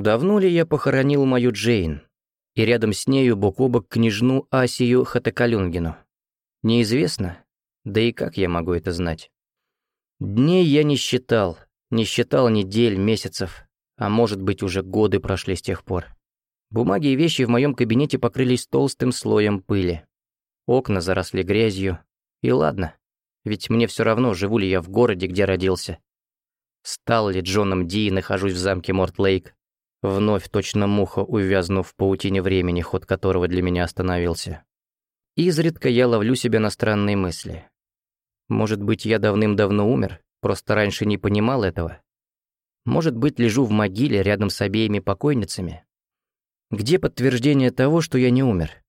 Давно ли я похоронил мою Джейн, и рядом с нею бок о бок княжну Асию Хатакалюнгину? Неизвестно, да и как я могу это знать? Дней я не считал, не считал недель, месяцев, а может быть уже годы прошли с тех пор. Бумаги и вещи в моем кабинете покрылись толстым слоем пыли. Окна заросли грязью. И ладно, ведь мне все равно, живу ли я в городе, где родился. Стал ли Джоном Ди и нахожусь в замке Морт-Лейк, вновь точно муха увязнув в паутине времени, ход которого для меня остановился. Изредка я ловлю себя на странные мысли. Может быть, я давным-давно умер, просто раньше не понимал этого. Может быть, лежу в могиле рядом с обеими покойницами. Где подтверждение того, что я не умер?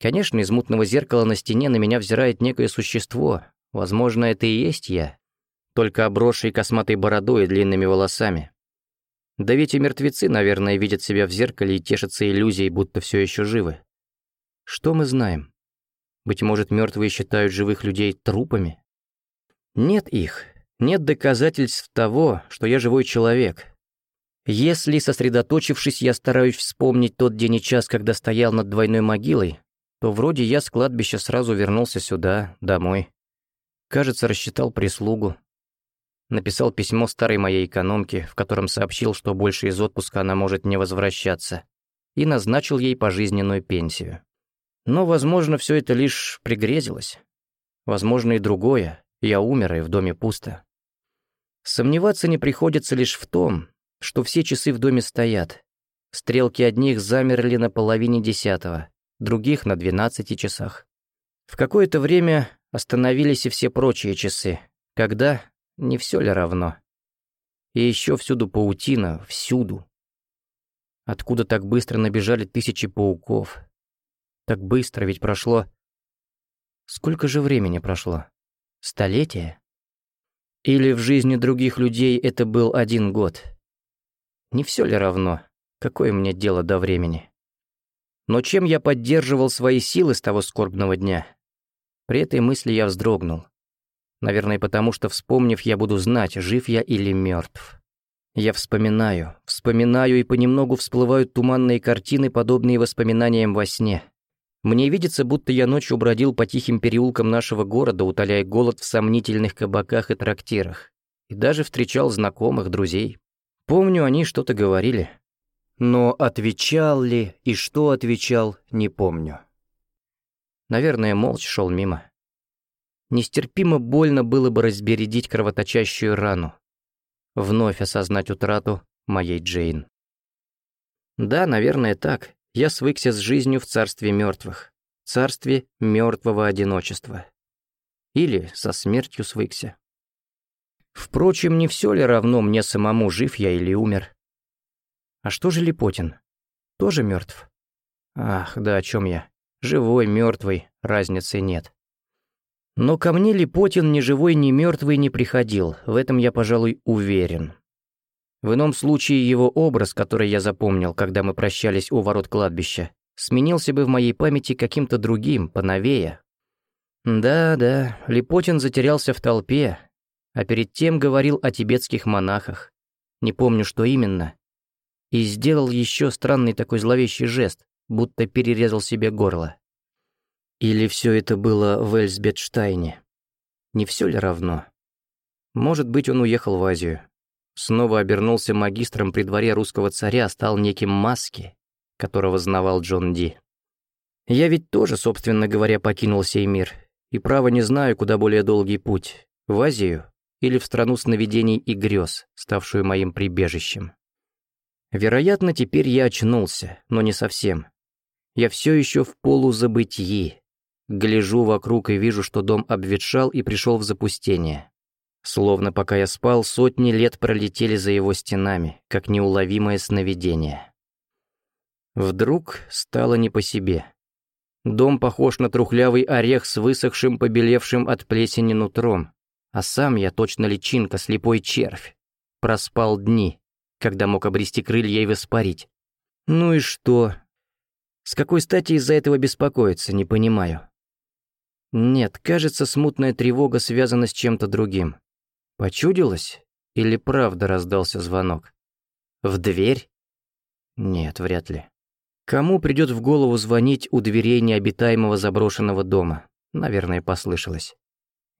Конечно, из мутного зеркала на стене на меня взирает некое существо. Возможно, это и есть я. Только обросший косматой бородой и длинными волосами. Да ведь и мертвецы, наверное, видят себя в зеркале и тешатся иллюзией, будто все еще живы. Что мы знаем? Быть может, мертвые считают живых людей трупами? Нет их. Нет доказательств того, что я живой человек, если, сосредоточившись, я стараюсь вспомнить тот день и час, когда стоял над двойной могилой, то вроде я с кладбища сразу вернулся сюда, домой. Кажется, рассчитал прислугу. Написал письмо старой моей экономке, в котором сообщил, что больше из отпуска она может не возвращаться, и назначил ей пожизненную пенсию. Но, возможно, все это лишь пригрезилось. Возможно, и другое. Я умер, и в доме пусто. Сомневаться не приходится лишь в том, что все часы в доме стоят. Стрелки одних замерли на половине десятого, других — на двенадцати часах. В какое-то время остановились и все прочие часы. Когда — не все ли равно? И еще всюду паутина, всюду. Откуда так быстро набежали тысячи пауков? Так быстро ведь прошло... Сколько же времени прошло? Столетие? Или в жизни других людей это был один год? Не все ли равно? Какое мне дело до времени? Но чем я поддерживал свои силы с того скорбного дня? При этой мысли я вздрогнул. Наверное, потому что, вспомнив, я буду знать, жив я или мертв. Я вспоминаю, вспоминаю, и понемногу всплывают туманные картины, подобные воспоминаниям во сне. Мне видится, будто я ночью бродил по тихим переулкам нашего города, утоляя голод в сомнительных кабаках и трактирах. И даже встречал знакомых, друзей. Помню, они что-то говорили. Но отвечал ли и что отвечал, не помню. Наверное, молча шел мимо. Нестерпимо больно было бы разбередить кровоточащую рану. Вновь осознать утрату моей Джейн. Да, наверное, так. Я свыкся с жизнью в царстве мертвых, царстве мертвого одиночества. Или со смертью свыкся. Впрочем, не все ли равно мне самому, жив я или умер? А что же Липотин? Тоже мертв? Ах, да о чем я? Живой, мертвый, разницы нет. Но ко мне Липотин ни живой, ни мертвый не приходил, в этом я, пожалуй, уверен. В ином случае его образ, который я запомнил, когда мы прощались у ворот кладбища, сменился бы в моей памяти каким-то другим, поновее. Да-да, Липотин затерялся в толпе, а перед тем говорил о тибетских монахах. Не помню, что именно. И сделал еще странный такой зловещий жест, будто перерезал себе горло. Или все это было в Эльсбетштайне? Не все ли равно? Может быть, он уехал в Азию. Снова обернулся магистром при дворе русского царя, стал неким Маски, которого знавал Джон Ди. Я ведь тоже, собственно говоря, покинул сей мир, и право не знаю, куда более долгий путь, в Азию или в страну сновидений и грез, ставшую моим прибежищем. Вероятно, теперь я очнулся, но не совсем. Я все еще в полузабытии. Гляжу вокруг и вижу, что дом обветшал и пришел в запустение. Словно пока я спал, сотни лет пролетели за его стенами, как неуловимое сновидение. Вдруг стало не по себе. Дом похож на трухлявый орех с высохшим, побелевшим от плесени нутром, а сам я точно личинка, слепой червь. Проспал дни, когда мог обрести крылья и воспарить. Ну и что? С какой стати из-за этого беспокоиться, не понимаю. Нет, кажется, смутная тревога связана с чем-то другим. Почудилось? Или правда раздался звонок? В дверь? Нет, вряд ли. Кому придет в голову звонить у дверей необитаемого заброшенного дома? Наверное, послышалось.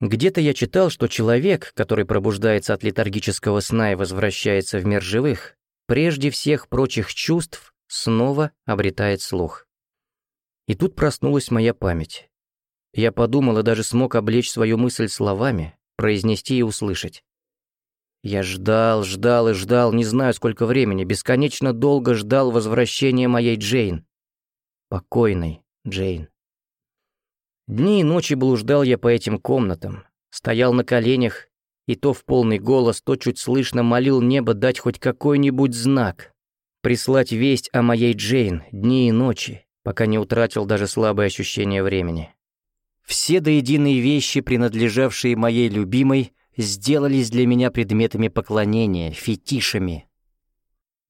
Где-то я читал, что человек, который пробуждается от летаргического сна и возвращается в мир живых, прежде всех прочих чувств снова обретает слух. И тут проснулась моя память. Я подумал и даже смог облечь свою мысль словами, произнести и услышать. Я ждал, ждал и ждал, не знаю сколько времени, бесконечно долго ждал возвращения моей Джейн. Покойной Джейн. Дни и ночи блуждал я по этим комнатам, стоял на коленях и то в полный голос, то чуть слышно молил небо дать хоть какой-нибудь знак, прислать весть о моей Джейн дни и ночи, пока не утратил даже слабое ощущение времени. Все до вещи, принадлежавшие моей любимой, сделались для меня предметами поклонения, фетишами.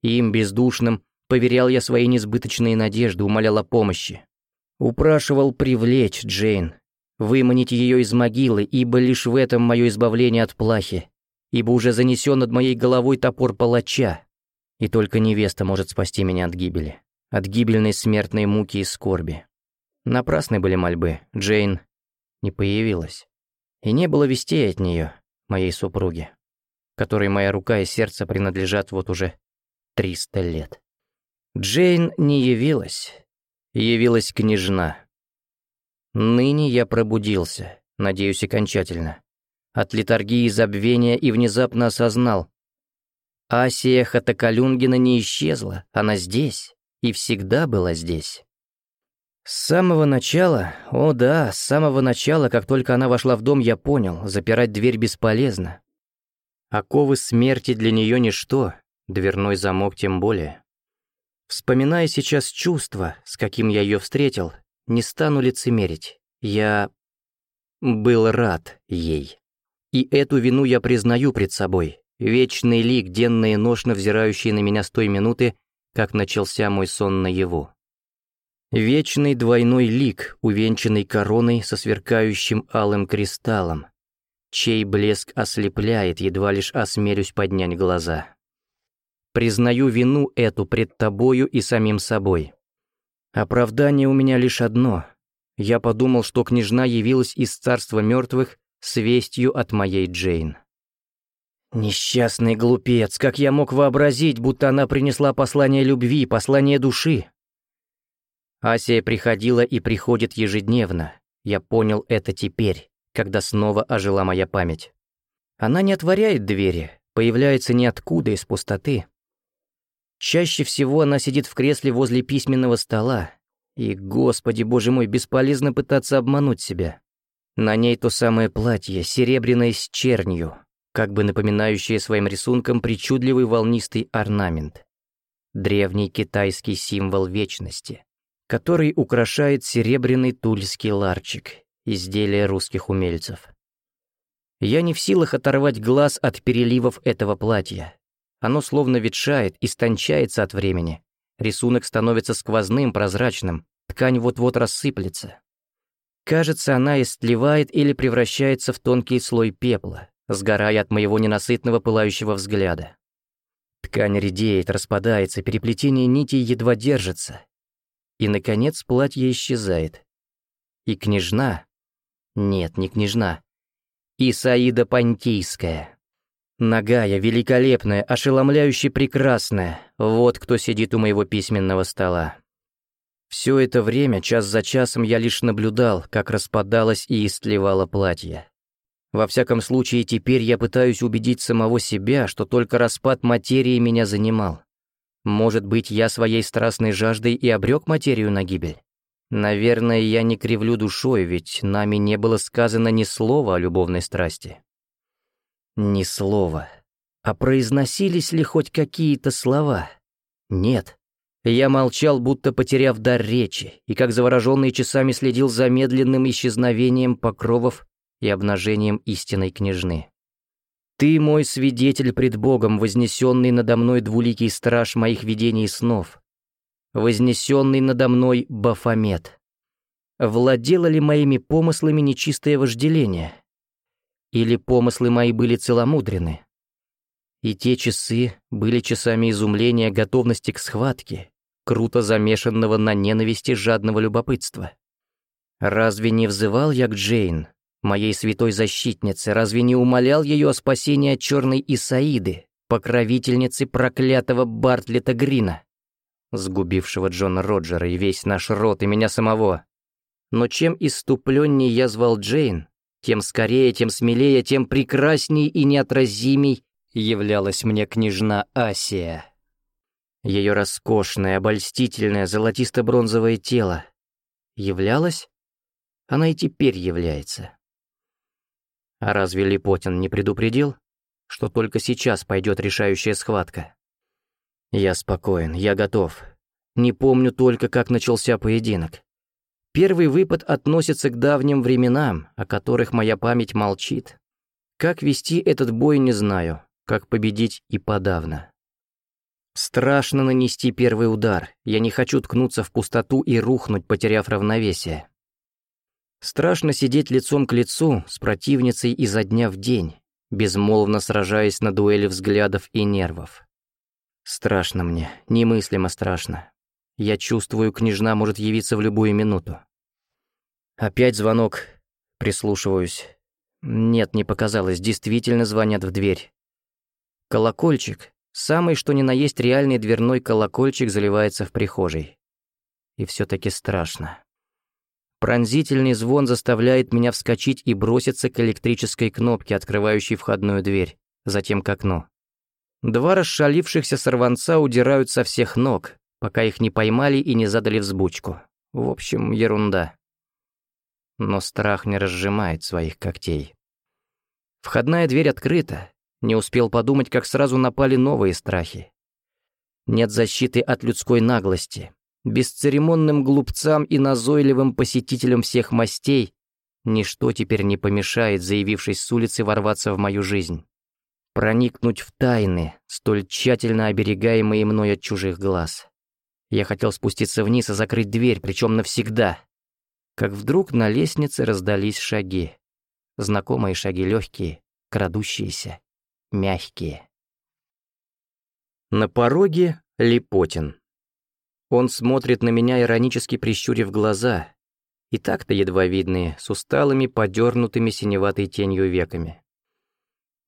Им, бездушным, поверял я свои несбыточные надежды, умолял о помощи. Упрашивал привлечь Джейн, выманить ее из могилы, ибо лишь в этом мое избавление от плахи, ибо уже занесен над моей головой топор палача, и только невеста может спасти меня от гибели, от гибельной смертной муки и скорби. Напрасны были мольбы, Джейн не появилась. И не было вестей от нее, моей супруги, которой моя рука и сердце принадлежат вот уже 300 лет. Джейн не явилась, явилась княжна. Ныне я пробудился, надеюсь, окончательно. От литургии забвения и внезапно осознал. Асия Хатакалюнгина не исчезла, она здесь и всегда была здесь. С самого начала, о да, с самого начала, как только она вошла в дом, я понял, запирать дверь бесполезно. Оковы смерти для нее ничто, дверной замок тем более. Вспоминая сейчас чувство, с каким я ее встретил, не стану лицемерить. Я был рад ей. И эту вину я признаю пред собой. Вечный лик, денно и ношно взирающий на меня с той минуты, как начался мой сон наяву. Вечный двойной лик, увенчанный короной со сверкающим алым кристаллом, чей блеск ослепляет, едва лишь осмелюсь поднять глаза. Признаю вину эту пред тобою и самим собой. Оправдание у меня лишь одно. Я подумал, что княжна явилась из царства мертвых с вестью от моей Джейн. Несчастный глупец, как я мог вообразить, будто она принесла послание любви, послание души? Асия приходила и приходит ежедневно. Я понял это теперь, когда снова ожила моя память. Она не отворяет двери, появляется ниоткуда из пустоты. Чаще всего она сидит в кресле возле письменного стола. И, господи боже мой, бесполезно пытаться обмануть себя. На ней то самое платье, серебряное с чернью, как бы напоминающее своим рисунком причудливый волнистый орнамент. Древний китайский символ вечности, который украшает серебряный тульский ларчик, изделие русских умельцев. Я не в силах оторвать глаз от переливов этого платья, оно словно ветшает, истончается от времени. Рисунок становится сквозным, прозрачным, ткань вот-вот рассыплется. Кажется, она истлевает или превращается в тонкий слой пепла, сгорая от моего ненасытного пылающего взгляда. Ткань редеет, распадается, переплетение нитей едва держится. И, наконец, платье исчезает. И княжна... Нет, не княжна. Исаида Понтийская. Нагая, великолепная, ошеломляюще прекрасная. Вот кто сидит у моего письменного стола. Все это время, час за часом, я лишь наблюдал, как распадалось и истлевало платье. Во всяком случае, теперь я пытаюсь убедить самого себя, что только распад материи меня занимал. Может быть, я своей страстной жаждой и обрек материю на гибель? Наверное, я не кривлю душой, ведь нами не было сказано ни слова о любовной страсти. Ни слова. А произносились ли хоть какие-то слова? Нет. Я молчал, будто потеряв дар речи, и как завороженный часами следил за медленным исчезновением покровов и обнажением истинной княжны. Ты мой свидетель пред Богом, вознесенный надо мной двуликий страж моих видений и снов, вознесенный надо мной Бафомет. Владело ли моими помыслами нечистое вожделение? Или помыслы мои были целомудрены? И те часы были часами изумления готовности к схватке, круто замешанного на ненависти жадного любопытства. Разве не взывал я к Джейн, моей святой защитнице, разве не умолял ее о спасении от черной Исаиды, покровительницы проклятого Бартлета Грина, сгубившего Джона Роджера и весь наш род и меня самого? Но чем иступленней я звал Джейн, тем скорее, тем смелее, тем прекрасней и неотразимей являлась мне княжна Асия. Ее роскошное, обольстительное, золотисто-бронзовое тело являлось? Она и теперь является. А разве Липотин не предупредил, что только сейчас пойдет решающая схватка? Я спокоен, я готов. Не помню только, как начался поединок. Первый выпад относится к давним временам, о которых моя память молчит. Как вести этот бой, не знаю, как победить и подавно. Страшно нанести первый удар, я не хочу ткнуться в пустоту и рухнуть, потеряв равновесие. Страшно сидеть лицом к лицу с противницей изо дня в день, безмолвно сражаясь на дуэли взглядов и нервов. Страшно мне, немыслимо страшно. Я чувствую, княжна может явиться в любую минуту. Опять звонок. Прислушиваюсь. Нет, не показалось, действительно звонят в дверь. Колокольчик, самый что ни на есть реальный дверной колокольчик заливается в прихожей. И все таки страшно. Пронзительный звон заставляет меня вскочить и броситься к электрической кнопке, открывающей входную дверь, затем к окну. Два расшалившихся сорванца удирают со всех ног, пока их не поймали и не задали взбучку. В общем, ерунда. Но страх не разжимает своих когтей. Входная дверь открыта. Не успел подумать, как сразу напали новые страхи. Нет защиты от людской наглости. Бесцеремонным глупцам и назойливым посетителям всех мастей ничто теперь не помешает, заявившись с улицы, ворваться в мою жизнь. Проникнуть в тайны, столь тщательно оберегаемые мной от чужих глаз. Я хотел спуститься вниз и закрыть дверь, причем навсегда. Как вдруг на лестнице раздались шаги. Знакомые шаги легкие, крадущиеся, мягкие. На пороге Липотин. Он смотрит на меня, иронически прищурив глаза, и так-то едва видные, с усталыми, подернутыми синеватой тенью веками.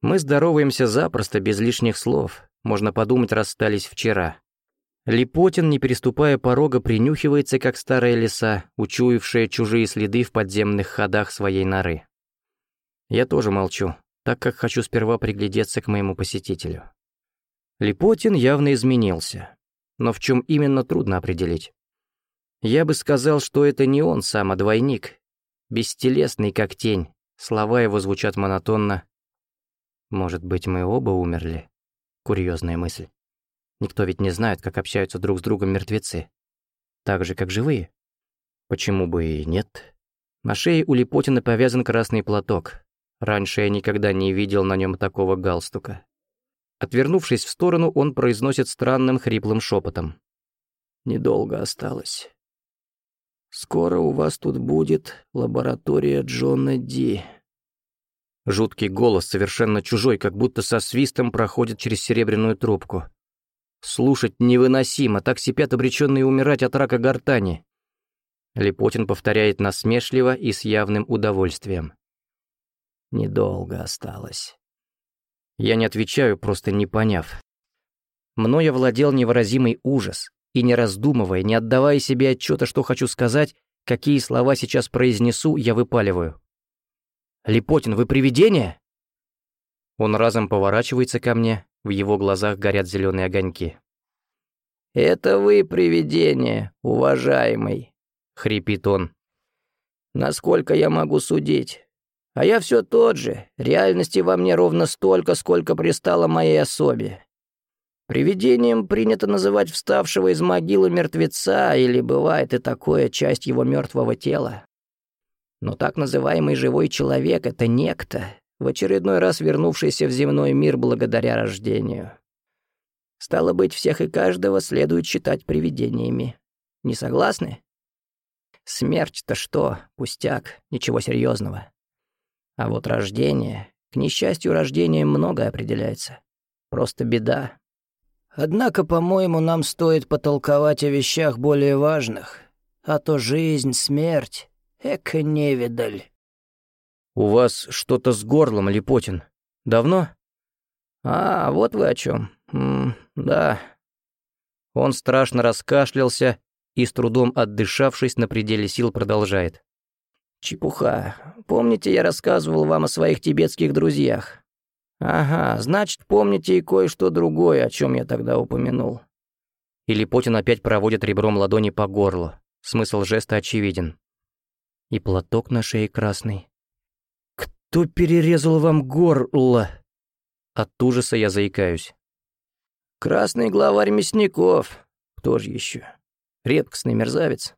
Мы здороваемся запросто, без лишних слов, можно подумать, расстались вчера. Липотин, не переступая порога, принюхивается, как старая лиса, учуявшая чужие следы в подземных ходах своей норы. Я тоже молчу, так как хочу сперва приглядеться к моему посетителю. Липотин явно изменился, но в чем именно трудно определить. Я бы сказал, что это не он сам, а двойник, бестелесный как тень, слова его звучат монотонно. Может быть, мы оба умерли? Курьезная мысль. Никто ведь не знает, как общаются друг с другом мертвецы. Так же, как живые. Почему бы и нет? На шее у Липотина повязан красный платок. Раньше я никогда не видел на нем такого галстука. Отвернувшись в сторону, он произносит странным хриплым шепотом. «Недолго осталось. Скоро у вас тут будет лаборатория Джона Ди». Жуткий голос, совершенно чужой, как будто со свистом проходит через серебряную трубку. Слушать невыносимо, так сипят обреченные умирать от рака гортани. Липотин повторяет насмешливо и с явным удовольствием. Недолго осталось. Я не отвечаю, просто не поняв. Мною владел невыразимый ужас, и не раздумывая, не отдавая себе отчета, что хочу сказать, какие слова сейчас произнесу, я выпаливаю. «Липотин, вы привидение?» Он разом поворачивается ко мне, в его глазах горят зеленые огоньки. «Это вы привидение, уважаемый», — хрипит он. «Насколько я могу судить? А я все тот же, реальности во мне ровно столько, сколько пристало моей особе. Привидением принято называть вставшего из могилы мертвеца, или бывает и такое, часть его мертвого тела. Но так называемый живой человек — это некто, в очередной раз вернувшийся в земной мир благодаря рождению. Стало быть, всех и каждого следует считать привидениями. Не согласны? Смерть-то что, пустяк, ничего серьезного. А вот рождение, к несчастью, рождением многое определяется. Просто беда. Однако, по-моему, нам стоит потолковать о вещах более важных. А то жизнь, смерть — эко невидаль. «У вас что-то с горлом, Липотин. Давно?» «А, вот вы о чем. да». Он страшно раскашлялся и, с трудом отдышавшись на пределе сил, продолжает. «Чепуха. Помните, я рассказывал вам о своих тибетских друзьях? Ага, значит, помните и кое-что другое, о чем я тогда упомянул». И Липотин опять проводит ребром ладони по горлу. Смысл жеста очевиден. И платок на шее красный. «Кто перерезал вам горло?» От ужаса я заикаюсь. «Красный главарь мясников. Кто же еще? Редкостный мерзавец.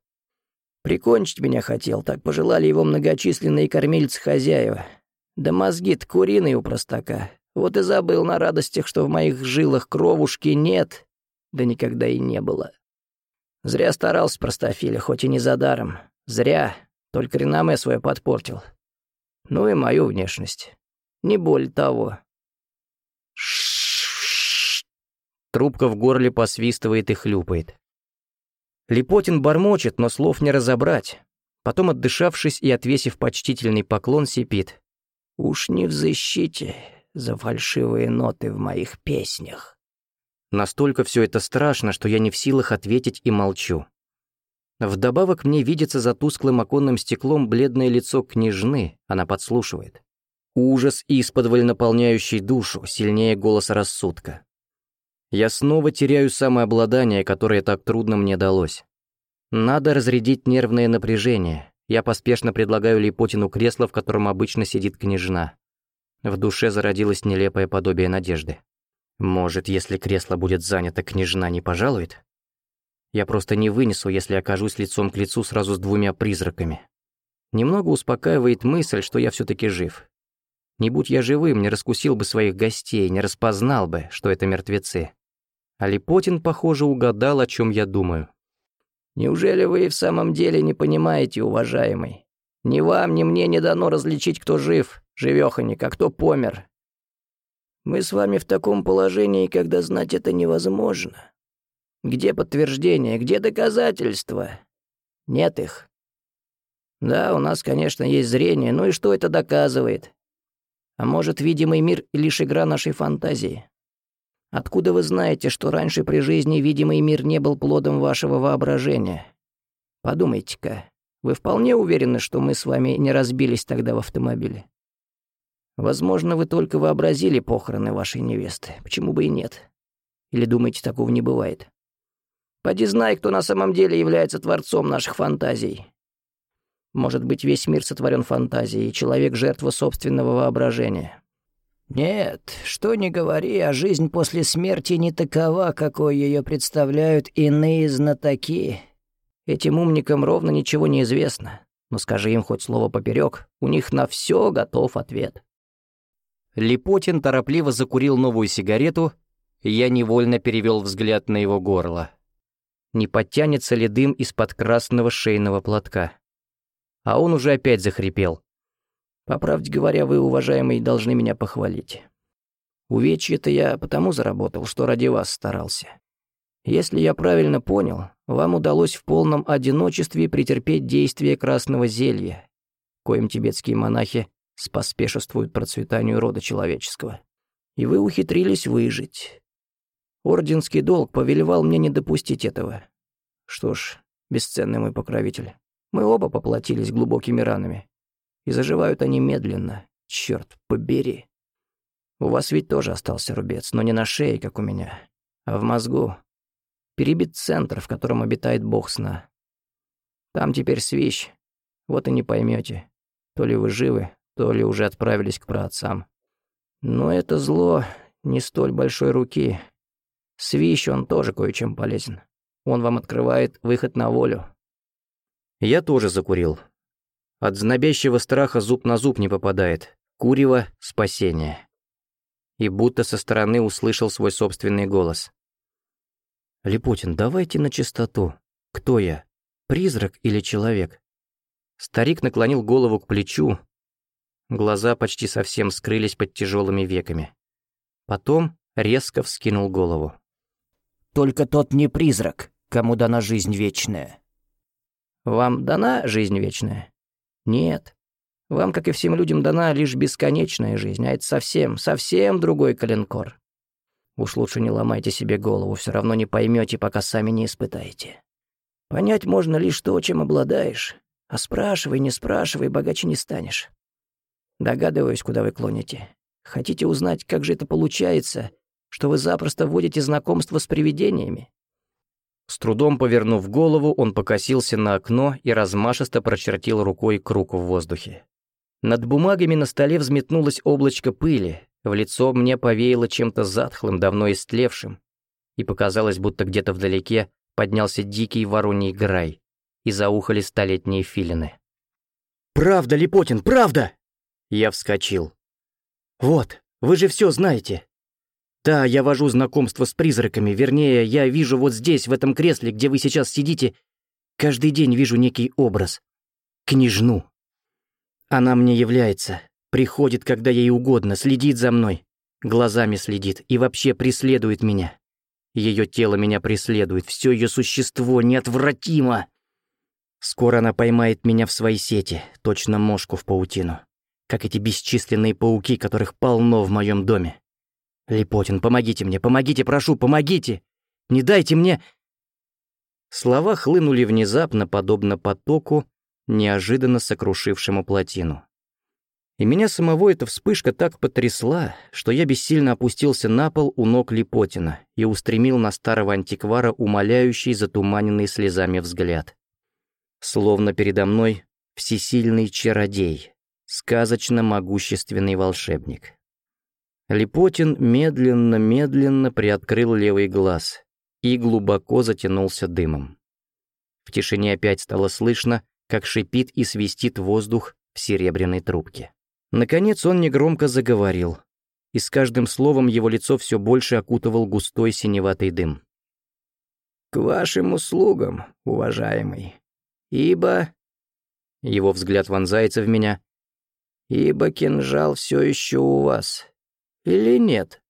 Прикончить меня хотел, так пожелали его многочисленные кормильцы-хозяева. Да мозги-то куриные у простака. Вот и забыл на радостях, что в моих жилах кровушки нет, да никогда и не было. Зря старался простофиля, хоть и не за даром. Зря, только реноме свое подпортил. Ну и мою внешность. Не более того. Трубка в горле посвистывает и хлюпает. Липотин бормочет, но слов не разобрать. Потом, отдышавшись и отвесив почтительный поклон, сипит. «Уж не в защите за фальшивые ноты в моих песнях». Настолько все это страшно, что я не в силах ответить и молчу. Вдобавок мне видится за тусклым оконным стеклом бледное лицо княжны, она подслушивает. Ужас, исподволь наполняющий душу, сильнее голоса рассудка. Я снова теряю самообладание, которое так трудно мне далось. Надо разрядить нервное напряжение. Я поспешно предлагаю Липотину кресло, в котором обычно сидит княжна. В душе зародилось нелепое подобие надежды. Может, если кресло будет занято, княжна не пожалует? Я просто не вынесу, если окажусь лицом к лицу сразу с двумя призраками. Немного успокаивает мысль, что я все таки жив. Не будь я живым, не раскусил бы своих гостей, не распознал бы, что это мертвецы. А Липотин, похоже, угадал, о чем я думаю. «Неужели вы и в самом деле не понимаете, уважаемый? Ни вам, ни мне не дано различить, кто жив, живёхонек, а кто помер. Мы с вами в таком положении, когда знать это невозможно. Где подтверждение, где доказательства? Нет их. Да, у нас, конечно, есть зрение, ну и что это доказывает? А может, видимый мир — лишь игра нашей фантазии? Откуда вы знаете, что раньше при жизни видимый мир не был плодом вашего воображения? Подумайте-ка, вы вполне уверены, что мы с вами не разбились тогда в автомобиле? Возможно, вы только вообразили похороны вашей невесты. Почему бы и нет? Или думаете, такого не бывает? Поди знай, кто на самом деле является творцом наших фантазий. Может быть, весь мир сотворен фантазией, и человек — жертва собственного воображения. Нет, что ни говори, а жизнь после смерти не такова, какой ее представляют иные знатоки. Этим умникам ровно ничего не известно. Но скажи им хоть слово поперек, у них на все готов ответ. Липотин торопливо закурил новую сигарету, и я невольно перевел взгляд на его горло. Не подтянется ли дым из-под красного шейного платка? А он уже опять захрипел. По правде говоря, вы, уважаемый, должны меня похвалить. Увечье-то я потому заработал, что ради вас старался. Если я правильно понял, вам удалось в полном одиночестве претерпеть действие красного зелья, коим тибетские монахи споспешествуют процветанию рода человеческого. И вы ухитрились выжить. Орденский долг повелевал мне не допустить этого. Что ж, бесценный мой покровитель, мы оба поплатились глубокими ранами. И заживают они медленно, черт побери. У вас ведь тоже остался рубец, но не на шее, как у меня, а в мозгу. Перебит центр, в котором обитает бог сна. Там теперь свищ, вот и не поймете, то ли вы живы, то ли уже отправились к праотцам. Но это зло не столь большой руки. Свищ он тоже кое-чем полезен. Он вам открывает выход на волю. Я тоже закурил. От знобящего страха зуб на зуб не попадает. Курево — спасение. И будто со стороны услышал свой собственный голос. «Липутин, давайте на чистоту. Кто я? Призрак или человек?» Старик наклонил голову к плечу, Глаза почти совсем скрылись под тяжелыми веками. Потом, резко вскинул голову. «Только тот не призрак, кому дана жизнь вечная». «Вам дана жизнь вечная?» «Нет. Вам, как и всем людям, дана лишь бесконечная жизнь, а это совсем, совсем другой коленкор. Уж лучше не ломайте себе голову, все равно не поймете, пока сами не испытаете. Понять можно лишь то, чем обладаешь, а спрашивай, не спрашивай, богаче не станешь. Догадываюсь, куда вы клоните. Хотите узнать, как же это получается, что вы запросто вводите знакомство с привидениями? С трудом повернув голову, он покосился на окно и размашисто прочертил рукой круг в воздухе. Над бумагами на столе взметнулось облачко пыли, в лицо мне повеяло чем-то затхлым, давно истлевшим, и показалось, будто где-то вдалеке поднялся дикий вороний грай, и заухали столетние филины. «Правда, Липотин, правда!» Я вскочил. «Вот, вы же все знаете. Да, я вожу знакомство с призраками, вернее, я вижу вот здесь, в этом кресле, где вы сейчас сидите, каждый день вижу некий образ. Княжну. Она мне является, приходит, когда ей угодно, следит за мной, глазами следит и вообще преследует меня. Ее тело меня преследует, все ее существо неотвратимо. Скоро она поймает меня в свои сети, точно мошку в паутину, как эти бесчисленные пауки, которых полно в моем доме. «Липотин, помогите мне, помогите, прошу, помогите! Не дайте мне...» Слова хлынули внезапно, подобно потоку, неожиданно сокрушившему плотину. И меня самого эта вспышка так потрясла, что я бессильно опустился на пол у ног Липотина и устремил на старого антиквара умоляющий, затуманенный слезами взгляд. Словно передо мной всесильный чародей, сказочно могущественный волшебник. Липотин медленно-медленно приоткрыл левый глаз и глубоко затянулся дымом. В тишине опять стало слышно, как шипит и свистит воздух в серебряной трубке. Наконец он негромко заговорил, и с каждым словом его лицо все больше окутывал густой синеватый дым. «К вашим услугам, уважаемый, ибо...» Его взгляд вонзается в меня. «Ибо кинжал все еще у вас, или нет?»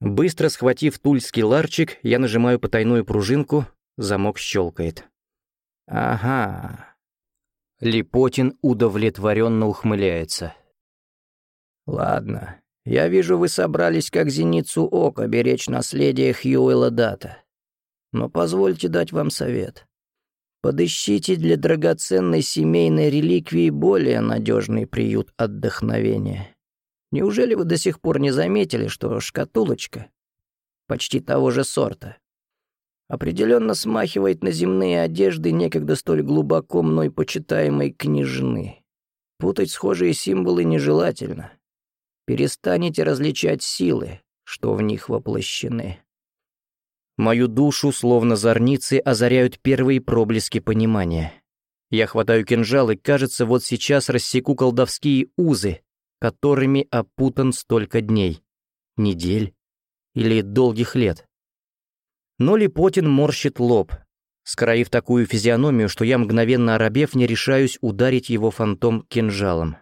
Быстро схватив тульский ларчик, я нажимаю потайную пружинку, замок щелкает. «Ага». Липотин удовлетворенно ухмыляется. «Ладно, я вижу, вы собрались как зеницу ока беречь наследие Хьюэлла Дата. Но позвольте дать вам совет. Подыщите для драгоценной семейной реликвии более надежный приют отдохновения. Неужели вы до сих пор не заметили, что шкатулочка почти того же сорта определенно смахивает на земные одежды некогда столь глубоко мной почитаемой княжны? Путать схожие символы нежелательно. Перестанете различать силы, что в них воплощены. Мою душу, словно зорницы, озаряют первые проблески понимания. Я хватаю кинжал и, кажется, вот сейчас рассеку колдовские узы, которыми опутан столько дней, недель или долгих лет. Но Липотин морщит лоб, скроив такую физиономию, что я, мгновенно оробев, не решаюсь ударить его фантом кинжалом.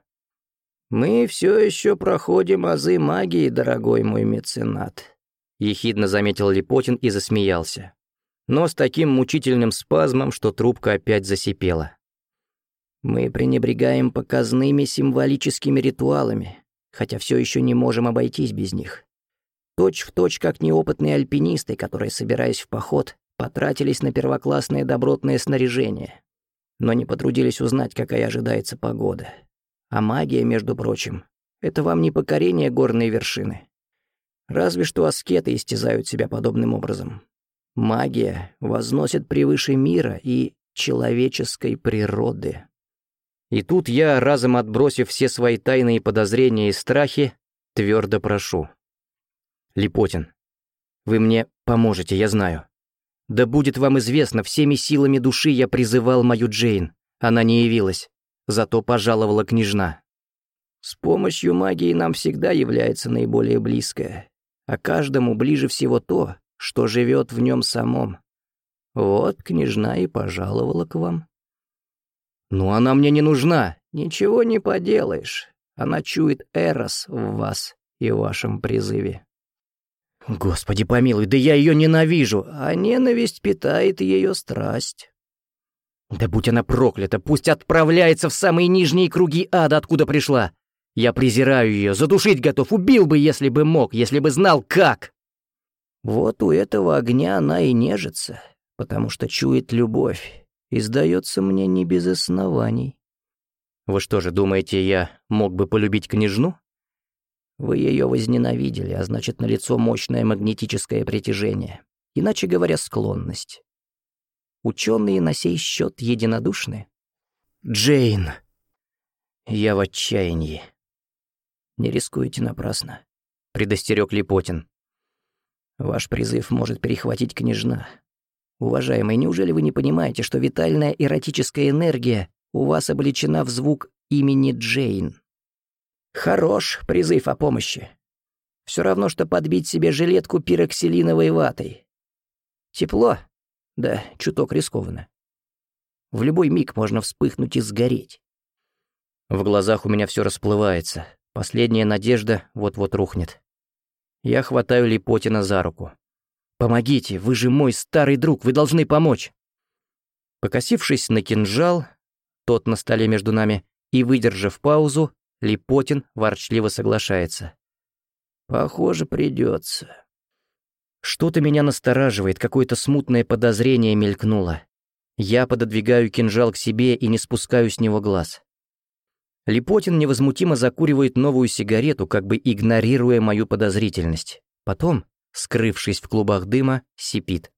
«Мы все еще проходим азы магии, дорогой мой меценат», — ехидно заметил Липотин и засмеялся. Но с таким мучительным спазмом, что трубка опять засипела. Мы пренебрегаем показными символическими ритуалами, хотя все еще не можем обойтись без них. Точь в точь, как неопытные альпинисты, которые, собираясь в поход, потратились на первоклассное добротное снаряжение, но не потрудились узнать, какая ожидается погода. А магия, между прочим, это вам не покорение горной вершины. Разве что аскеты истязают себя подобным образом. Магия возносит превыше мира и человеческой природы. И тут я, разом отбросив все свои тайные подозрения и страхи, твердо прошу. Липотин, вы мне поможете, я знаю. Да будет вам известно, всеми силами души я призывал мою Джейн. Она не явилась, зато пожаловала княжна. С помощью магии нам всегда является наиболее близкое, а каждому ближе всего то, что живет в нем самом. Вот княжна и пожаловала к вам. «Но она мне не нужна!» «Ничего не поделаешь. Она чует Эрос в вас и вашем призыве». Господи помилуй, да я ее ненавижу. А ненависть питает ее страсть. Да будь она проклята, пусть отправляется в самые нижние круги ада, откуда пришла. Я презираю ее, задушить готов, убил бы, если бы мог, если бы знал, как. Вот у этого огня она и нежится, потому что чует любовь, и сдается мне не без оснований. Вы что же думаете, я мог бы полюбить княжну? Вы ее возненавидели, а значит, налицо мощное магнетическое притяжение, иначе говоря, склонность. Ученые на сей счет единодушны. Джейн. Я в отчаянии. Не рискуйте напрасно, предостерег Липотин. Ваш призыв может перехватить княжна. Уважаемый, неужели вы не понимаете, что витальная эротическая энергия у вас облечена в звук имени Джейн? Хорош призыв о помощи. Все равно, что подбить себе жилетку пироксилиновой ватой. Тепло? Да, чуток рискованно. В любой миг можно вспыхнуть и сгореть. В глазах у меня все расплывается. Последняя надежда вот-вот рухнет. Я хватаю Липотина за руку. «Помогите, вы же мой старый друг, вы должны помочь!» Покосившись на кинжал, тот на столе между нами, и выдержав паузу, Липотин ворчливо соглашается. «Похоже, придется. Что-то меня настораживает, какое-то смутное подозрение мелькнуло. Я пододвигаю кинжал к себе и не спускаю с него глаз. Липотин невозмутимо закуривает новую сигарету, как бы игнорируя мою подозрительность. Потом, скрывшись в клубах дыма, сипит.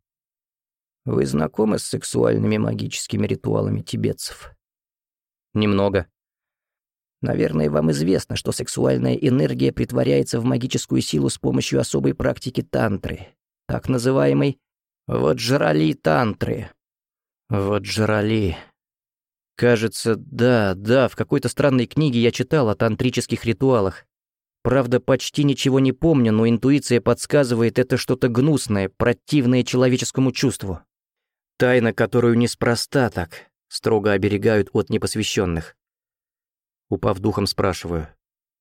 «Вы знакомы с сексуальными магическими ритуалами тибетцев?» «Немного», Наверное, вам известно, что сексуальная энергия притворяется в магическую силу с помощью особой практики тантры, так называемой ваджрали-тантры. Ваджрали. Кажется, да, да, в какой-то странной книге я читал о тантрических ритуалах. Правда, почти ничего не помню, но интуиция подсказывает, это что-то гнусное, противное человеческому чувству. Тайна, которую неспроста так строго оберегают от непосвященных. Упав духом, спрашиваю.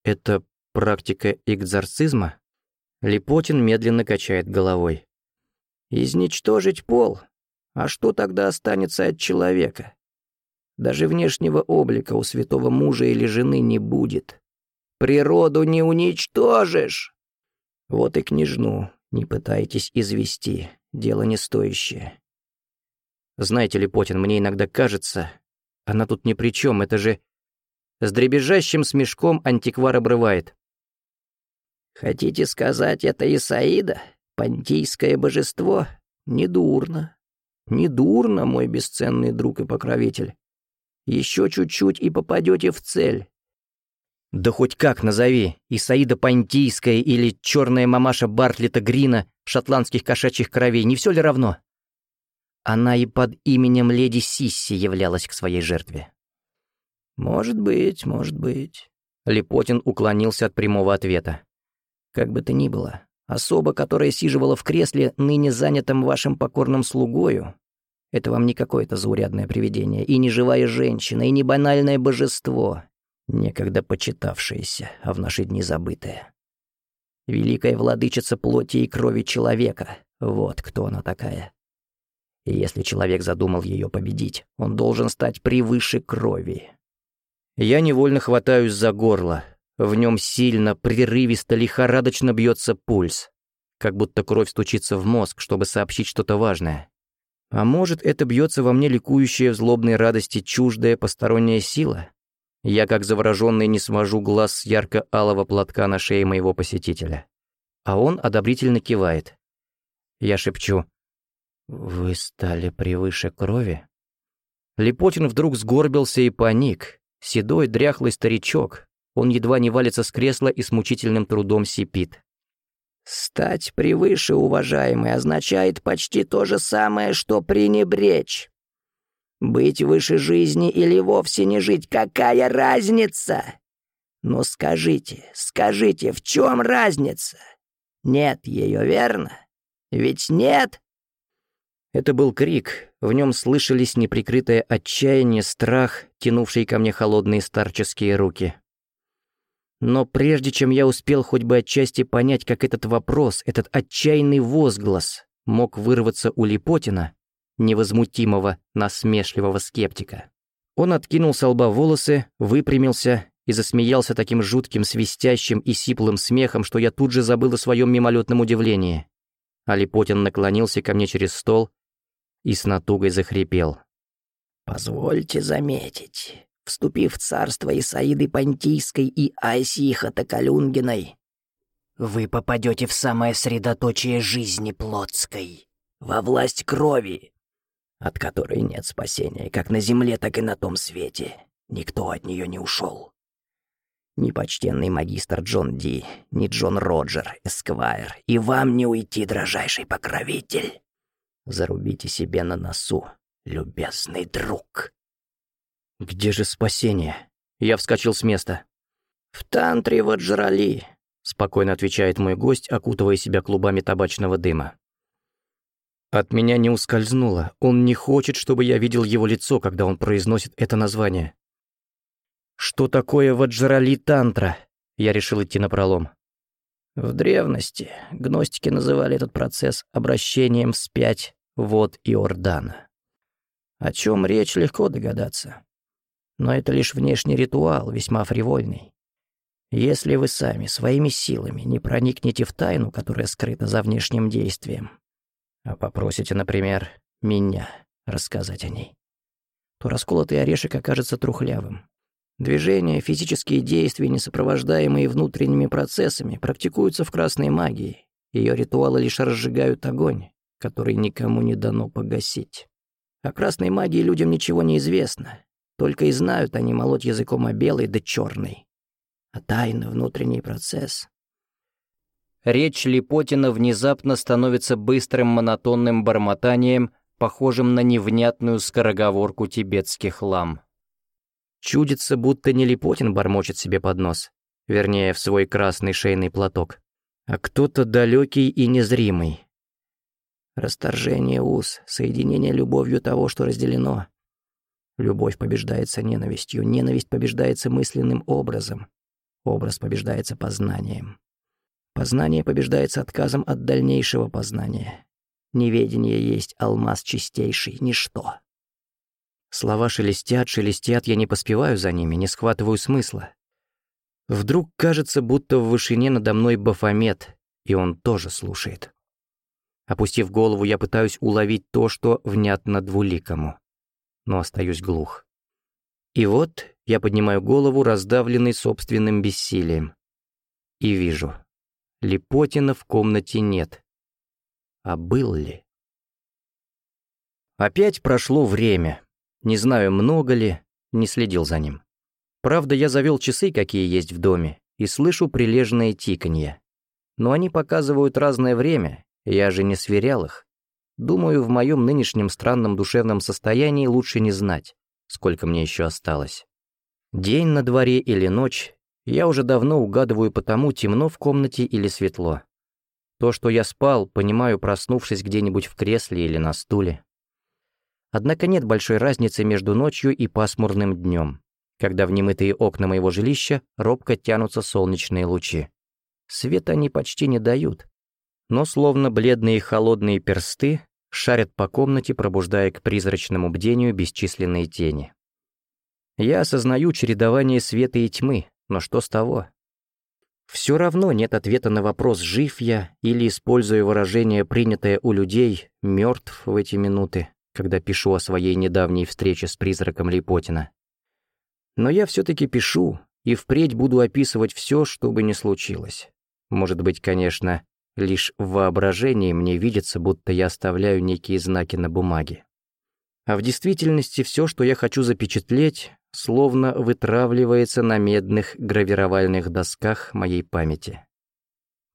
«Это практика экзорцизма?» Липотин медленно качает головой. «Изничтожить пол? А что тогда останется от человека? Даже внешнего облика у святого мужа или жены не будет. Природу не уничтожишь!» Вот и княжну не пытайтесь извести, дело не стоящее. Знаете, Липотин, мне иногда кажется, она тут ни при чем, это же с дребезжащим смешком антиквар обрывает. «Хотите сказать, это Исаида? Понтийское божество? Недурно. Недурно, мой бесценный друг и покровитель. Еще чуть-чуть и попадете в цель». «Да хоть как назови, Исаида Понтийская или черная мамаша Бартлета Грина, шотландских кошачьих кровей, не все ли равно?» Она и под именем леди Сисси являлась к своей жертве. «Может быть, может быть». Липотин уклонился от прямого ответа. «Как бы то ни было, особа, которая сиживала в кресле, ныне занятом вашим покорным слугою, это вам не какое-то заурядное привидение, и не живая женщина, и не банальное божество, некогда почитавшееся, а в наши дни забытое. Великая владычица плоти и крови человека, вот кто она такая. И если человек задумал ее победить, он должен стать превыше крови, я невольно хватаюсь за горло. В нем сильно, прерывисто, лихорадочно бьется пульс. Как будто кровь стучится в мозг, чтобы сообщить что-то важное. А может, это бьется во мне ликующая в злобной радости чуждая посторонняя сила? Я, как завороженный, не свожу глаз с ярко-алого платка на шее моего посетителя. А он одобрительно кивает. Я шепчу. «Вы стали превыше крови?» Липотин вдруг сгорбился и паник, Седой, дряхлый старичок. Он едва не валится с кресла и с мучительным трудом сипит. «Стать превыше, уважаемый, означает почти то же самое, что пренебречь. Быть выше жизни или вовсе не жить, какая разница? Но скажите, скажите, в чем разница? Нет ее, верно? Ведь нет?» Это был крик, в нем слышались неприкрытое отчаяние, страх, тянувший ко мне холодные старческие руки. Но прежде чем я успел хоть бы отчасти понять, как этот вопрос, этот отчаянный возглас мог вырваться у Липотина, невозмутимого, насмешливого скептика, он откинул с лба волосы, выпрямился и засмеялся таким жутким, свистящим и сиплым смехом, что я тут же забыл о своем мимолетном удивлении. А Липотин наклонился ко мне через стол и с натугой захрипел. «Позвольте заметить, вступив в царство Исаиды Понтийской и Айсии Хатакалюнгиной, вы попадете в самое средоточие жизни плотской, во власть крови, от которой нет спасения как на земле, так и на том свете. Никто от нее не ушел. Ни почтенный магистр Джон Ди, ни Джон Роджер, Эсквайр, и вам не уйти, дрожайший покровитель. Зарубите себе на носу, любезный друг. «Где же спасение?» Я вскочил с места. «В тантре Ваджрали», — спокойно отвечает мой гость, окутывая себя клубами табачного дыма. От меня не ускользнуло. Он не хочет, чтобы я видел его лицо, когда он произносит это название. Что такое Ваджрали Тантра? Я решил идти на пролом. В древности гностики называли этот процесс обращением вспять вод Иордана. О чем речь, легко догадаться. Но это лишь внешний ритуал, весьма фривольный. Если вы сами своими силами не проникнете в тайну, которая скрыта за внешним действием, а попросите, например, меня рассказать о ней, то расколотый орешек окажется трухлявым. Движения, физические действия, не сопровождаемые внутренними процессами, практикуются в красной магии. Ее ритуалы лишь разжигают огонь, который никому не дано погасить. О красной магии людям ничего не известно. Только и знают они молоть языком о белый да черный. А тайна — внутренний процесс. Речь Липотина внезапно становится быстрым монотонным бормотанием, похожим на невнятную скороговорку тибетских лам. Чудится, будто не Липотин бормочет себе под нос, вернее, в свой красный шейный платок, а кто-то далекий и незримый, Расторжение уз, соединение любовью того, что разделено. Любовь побеждается ненавистью, ненависть побеждается мысленным образом, образ побеждается познанием. Познание побеждается отказом от дальнейшего познания. Неведение есть алмаз чистейший, ничто. Слова шелестят, шелестят, я не поспеваю за ними, не схватываю смысла. Вдруг кажется, будто в вышине надо мной Бафомет, и он тоже слушает. Опустив голову, я пытаюсь уловить то, что внятно двуликому, но остаюсь глух. И вот я поднимаю голову, раздавленный собственным бессилием, и вижу. Липотина в комнате нет. А был ли? Опять прошло время. Не знаю, много ли, не следил за ним. Правда, я завел часы, какие есть в доме, и слышу прилежное тиканье. Но они показывают разное время, я же не сверял их. Думаю, в моем нынешнем странном душевном состоянии лучше не знать, сколько мне еще осталось. День на дворе или ночь, я уже давно угадываю потому, темно в комнате или светло. То, что я спал, понимаю, проснувшись где-нибудь в кресле или на стуле. Однако нет большой разницы между ночью и пасмурным днем, когда в немытые окна моего жилища робко тянутся солнечные лучи. Свет они почти не дают, но словно бледные холодные персты шарят по комнате, пробуждая к призрачному бдению бесчисленные тени. Я осознаю чередование света и тьмы, но что с того? Все равно нет ответа на вопрос, жив я или, используя выражение, принятое у людей, мертв в эти минуты, когда пишу о своей недавней встрече с призраком Липотина. Но я все-таки пишу, и впредь буду описывать все, что бы ни случилось. Может быть, конечно, Лишь в воображении мне видится, будто я оставляю некие знаки на бумаге. А в действительности все, что я хочу запечатлеть, словно вытравливается на медных гравировальных досках моей памяти.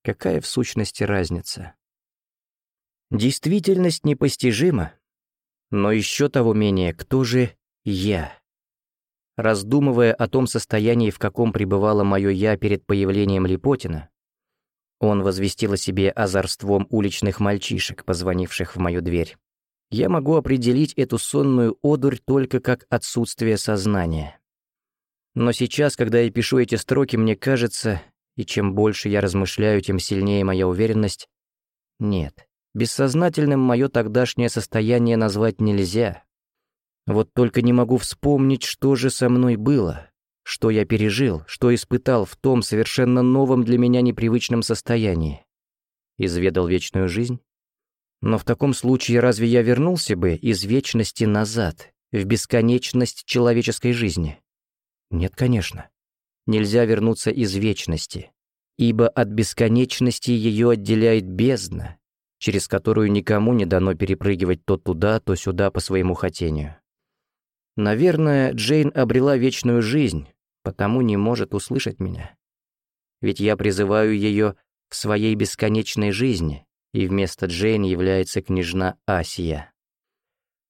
Какая в сущности разница? Действительность непостижима, но еще того менее, кто же я? Раздумывая о том состоянии, в каком пребывало мое «я» перед появлением Липотина, он возвестил о себе озорством уличных мальчишек, позвонивших в мою дверь. Я могу определить эту сонную одурь только как отсутствие сознания. Но сейчас, когда я пишу эти строки, мне кажется, и чем больше я размышляю, тем сильнее моя уверенность. Нет, бессознательным мое тогдашнее состояние назвать нельзя. Вот только не могу вспомнить, что же со мной было, что я пережил, что испытал в том совершенно новом для меня непривычном состоянии. Изведал вечную жизнь? Но в таком случае разве я вернулся бы из вечности назад, в бесконечность человеческой жизни? Нет, конечно. Нельзя вернуться из вечности, ибо от бесконечности ее отделяет бездна, через которую никому не дано перепрыгивать то туда, то сюда по своему хотению. Наверное, Джейн обрела вечную жизнь, потому не может услышать меня. Ведь я призываю ее в своей бесконечной жизни, и вместо Джейн является княжна Асия.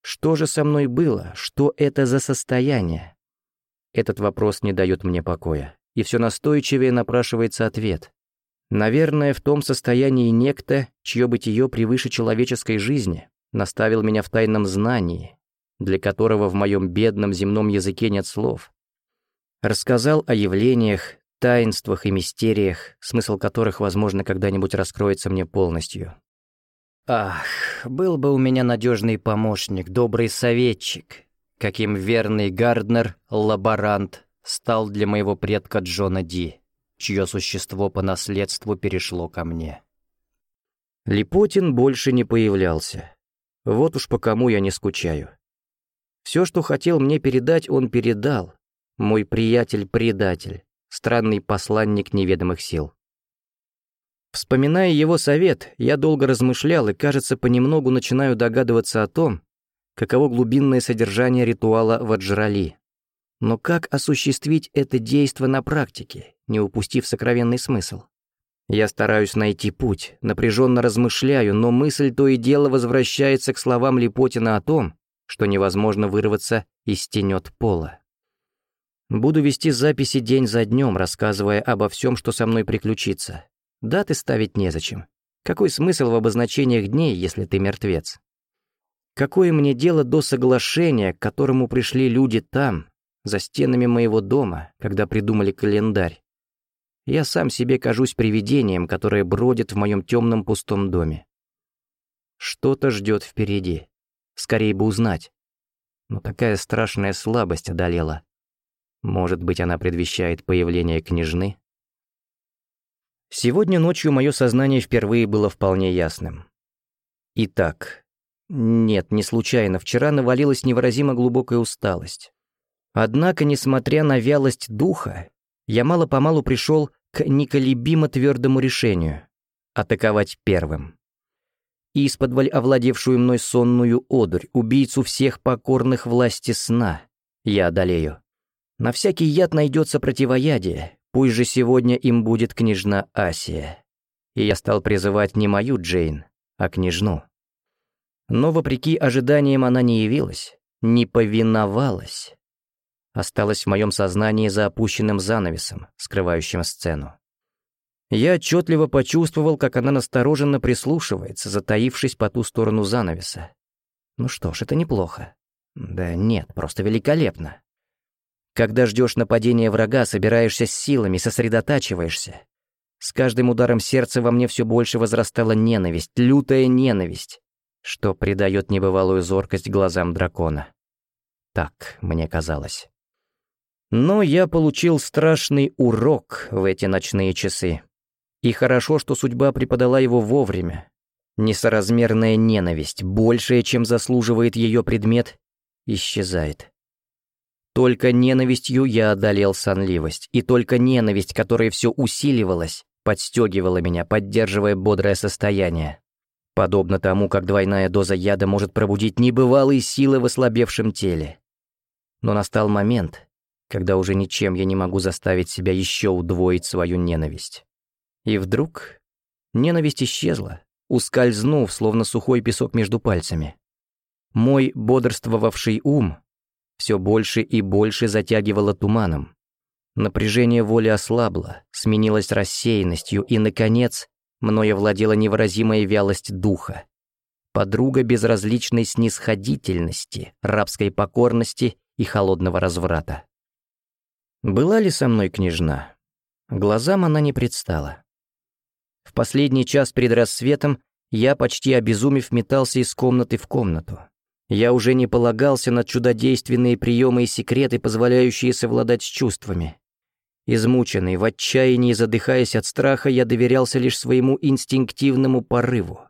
Что же со мной было? Что это за состояние? Этот вопрос не дает мне покоя, и все настойчивее напрашивается ответ. Наверное, в том состоянии некто, чье бытие превыше человеческой жизни, наставил меня в тайном знании, для которого в моем бедном земном языке нет слов. Рассказал о явлениях, таинствах и мистериях, смысл которых, возможно, когда-нибудь раскроется мне полностью. Ах, был бы у меня надежный помощник, добрый советчик, каким верный Гарднер, лаборант, стал для моего предка Джона Ди, чье существо по наследству перешло ко мне. Липотин больше не появлялся. Вот уж по кому я не скучаю. Все, что хотел мне передать, он передал. Мой приятель-предатель, странный посланник неведомых сил. Вспоминая его совет, я долго размышлял и, кажется, понемногу начинаю догадываться о том, каково глубинное содержание ритуала Ваджрали. Но как осуществить это действо на практике, не упустив сокровенный смысл? Я стараюсь найти путь, напряженно размышляю, но мысль то и дело возвращается к словам Липотина о том, что невозможно вырваться из тенет пола. Буду вести записи день за днем, рассказывая обо всем, что со мной приключится. Даты ставить незачем. Какой смысл в обозначениях дней, если ты мертвец? Какое мне дело до соглашения, к которому пришли люди там, за стенами моего дома, когда придумали календарь? Я сам себе кажусь привидением, которое бродит в моем темном пустом доме. Что-то ждет впереди. Скорее бы узнать. Но такая страшная слабость одолела. Может быть, она предвещает появление княжны? Сегодня ночью мое сознание впервые было вполне ясным. Итак, нет, не случайно, вчера навалилась невыразимо глубокая усталость. Однако, несмотря на вялость духа, я мало-помалу пришел к неколебимо твердому решению — атаковать первым исподволь овладевшую мной сонную одурь, убийцу всех покорных власти сна, я одолею. На всякий яд найдется противоядие, пусть же сегодня им будет княжна Асия. И я стал призывать не мою Джейн, а княжну. Но, вопреки ожиданиям, она не явилась, не повиновалась. Осталась в моем сознании за опущенным занавесом, скрывающим сцену. Я отчетливо почувствовал, как она настороженно прислушивается, затаившись по ту сторону занавеса. Ну что ж, это неплохо. Да нет, просто великолепно. Когда ждешь нападения врага, собираешься с силами, сосредотачиваешься. С каждым ударом сердца во мне все больше возрастала ненависть, лютая ненависть, что придает небывалую зоркость глазам дракона. Так мне казалось. Но я получил страшный урок в эти ночные часы. И хорошо, что судьба преподала его вовремя. Несоразмерная ненависть, большая, чем заслуживает ее предмет, исчезает. Только ненавистью я одолел сонливость, и только ненависть, которая все усиливалась, подстегивала меня, поддерживая бодрое состояние. Подобно тому, как двойная доза яда может пробудить небывалые силы в ослабевшем теле. Но настал момент, когда уже ничем я не могу заставить себя еще удвоить свою ненависть. И вдруг ненависть исчезла, ускользнув, словно сухой песок между пальцами. Мой бодрствовавший ум все больше и больше затягивало туманом. Напряжение воли ослабло, сменилось рассеянностью, и, наконец, мною владела невыразимая вялость духа. Подруга безразличной снисходительности, рабской покорности и холодного разврата. Была ли со мной княжна? Глазам она не предстала. В последний час перед рассветом я, почти обезумев, метался из комнаты в комнату. Я уже не полагался на чудодейственные приемы и секреты, позволяющие совладать с чувствами. Измученный, в отчаянии задыхаясь от страха, я доверялся лишь своему инстинктивному порыву.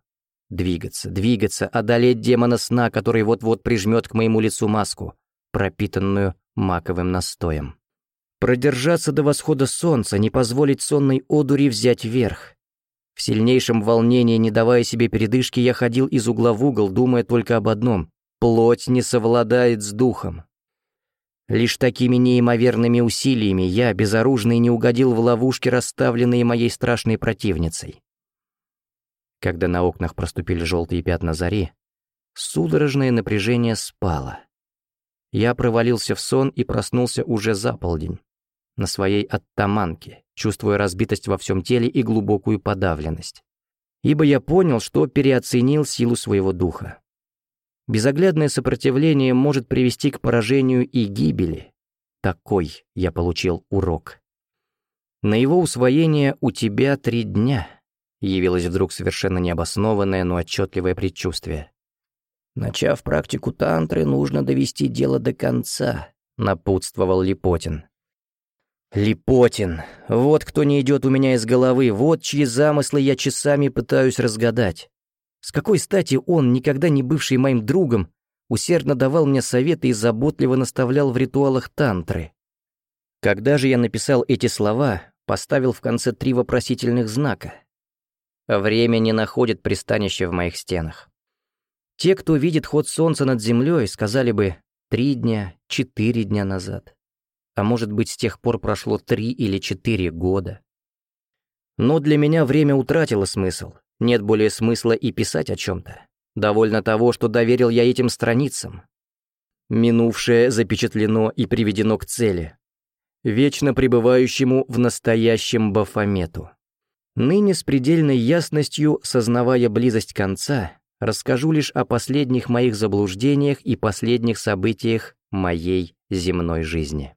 Двигаться, двигаться, одолеть демона сна, который вот-вот прижмет к моему лицу маску, пропитанную маковым настоем. Продержаться до восхода солнца, не позволить сонной одури взять верх. В сильнейшем волнении, не давая себе передышки, я ходил из угла в угол, думая только об одном — плоть не совладает с духом. Лишь такими неимоверными усилиями я, безоружный, не угодил в ловушки, расставленные моей страшной противницей. Когда на окнах проступили желтые пятна зари, судорожное напряжение спало. Я провалился в сон и проснулся уже за полдень, на своей оттаманке, чувствуя разбитость во всем теле и глубокую подавленность. Ибо я понял, что переоценил силу своего духа. Безоглядное сопротивление может привести к поражению и гибели. Такой я получил урок. На его усвоение у тебя три дня — Явилось вдруг совершенно необоснованное, но отчетливое предчувствие. «Начав практику тантры, нужно довести дело до конца», — напутствовал Липотин. Липотин. Вот кто не идет у меня из головы, вот чьи замыслы я часами пытаюсь разгадать. С какой стати он, никогда не бывший моим другом, усердно давал мне советы и заботливо наставлял в ритуалах тантры? Когда же я написал эти слова, поставил в конце три вопросительных знака. Время не находит пристанища в моих стенах. Те, кто видит ход солнца над землей, сказали бы три дня, четыре дня назад. А может быть, с тех пор прошло три или четыре года. Но для меня время утратило смысл. Нет более смысла и писать о чем-то. Довольно того, что доверил я этим страницам. Минувшее запечатлено и приведено к цели, вечно пребывающему в настоящем Бафомету. Ныне с предельной ясностью, сознавая близость конца, расскажу лишь о последних моих заблуждениях и последних событиях моей земной жизни.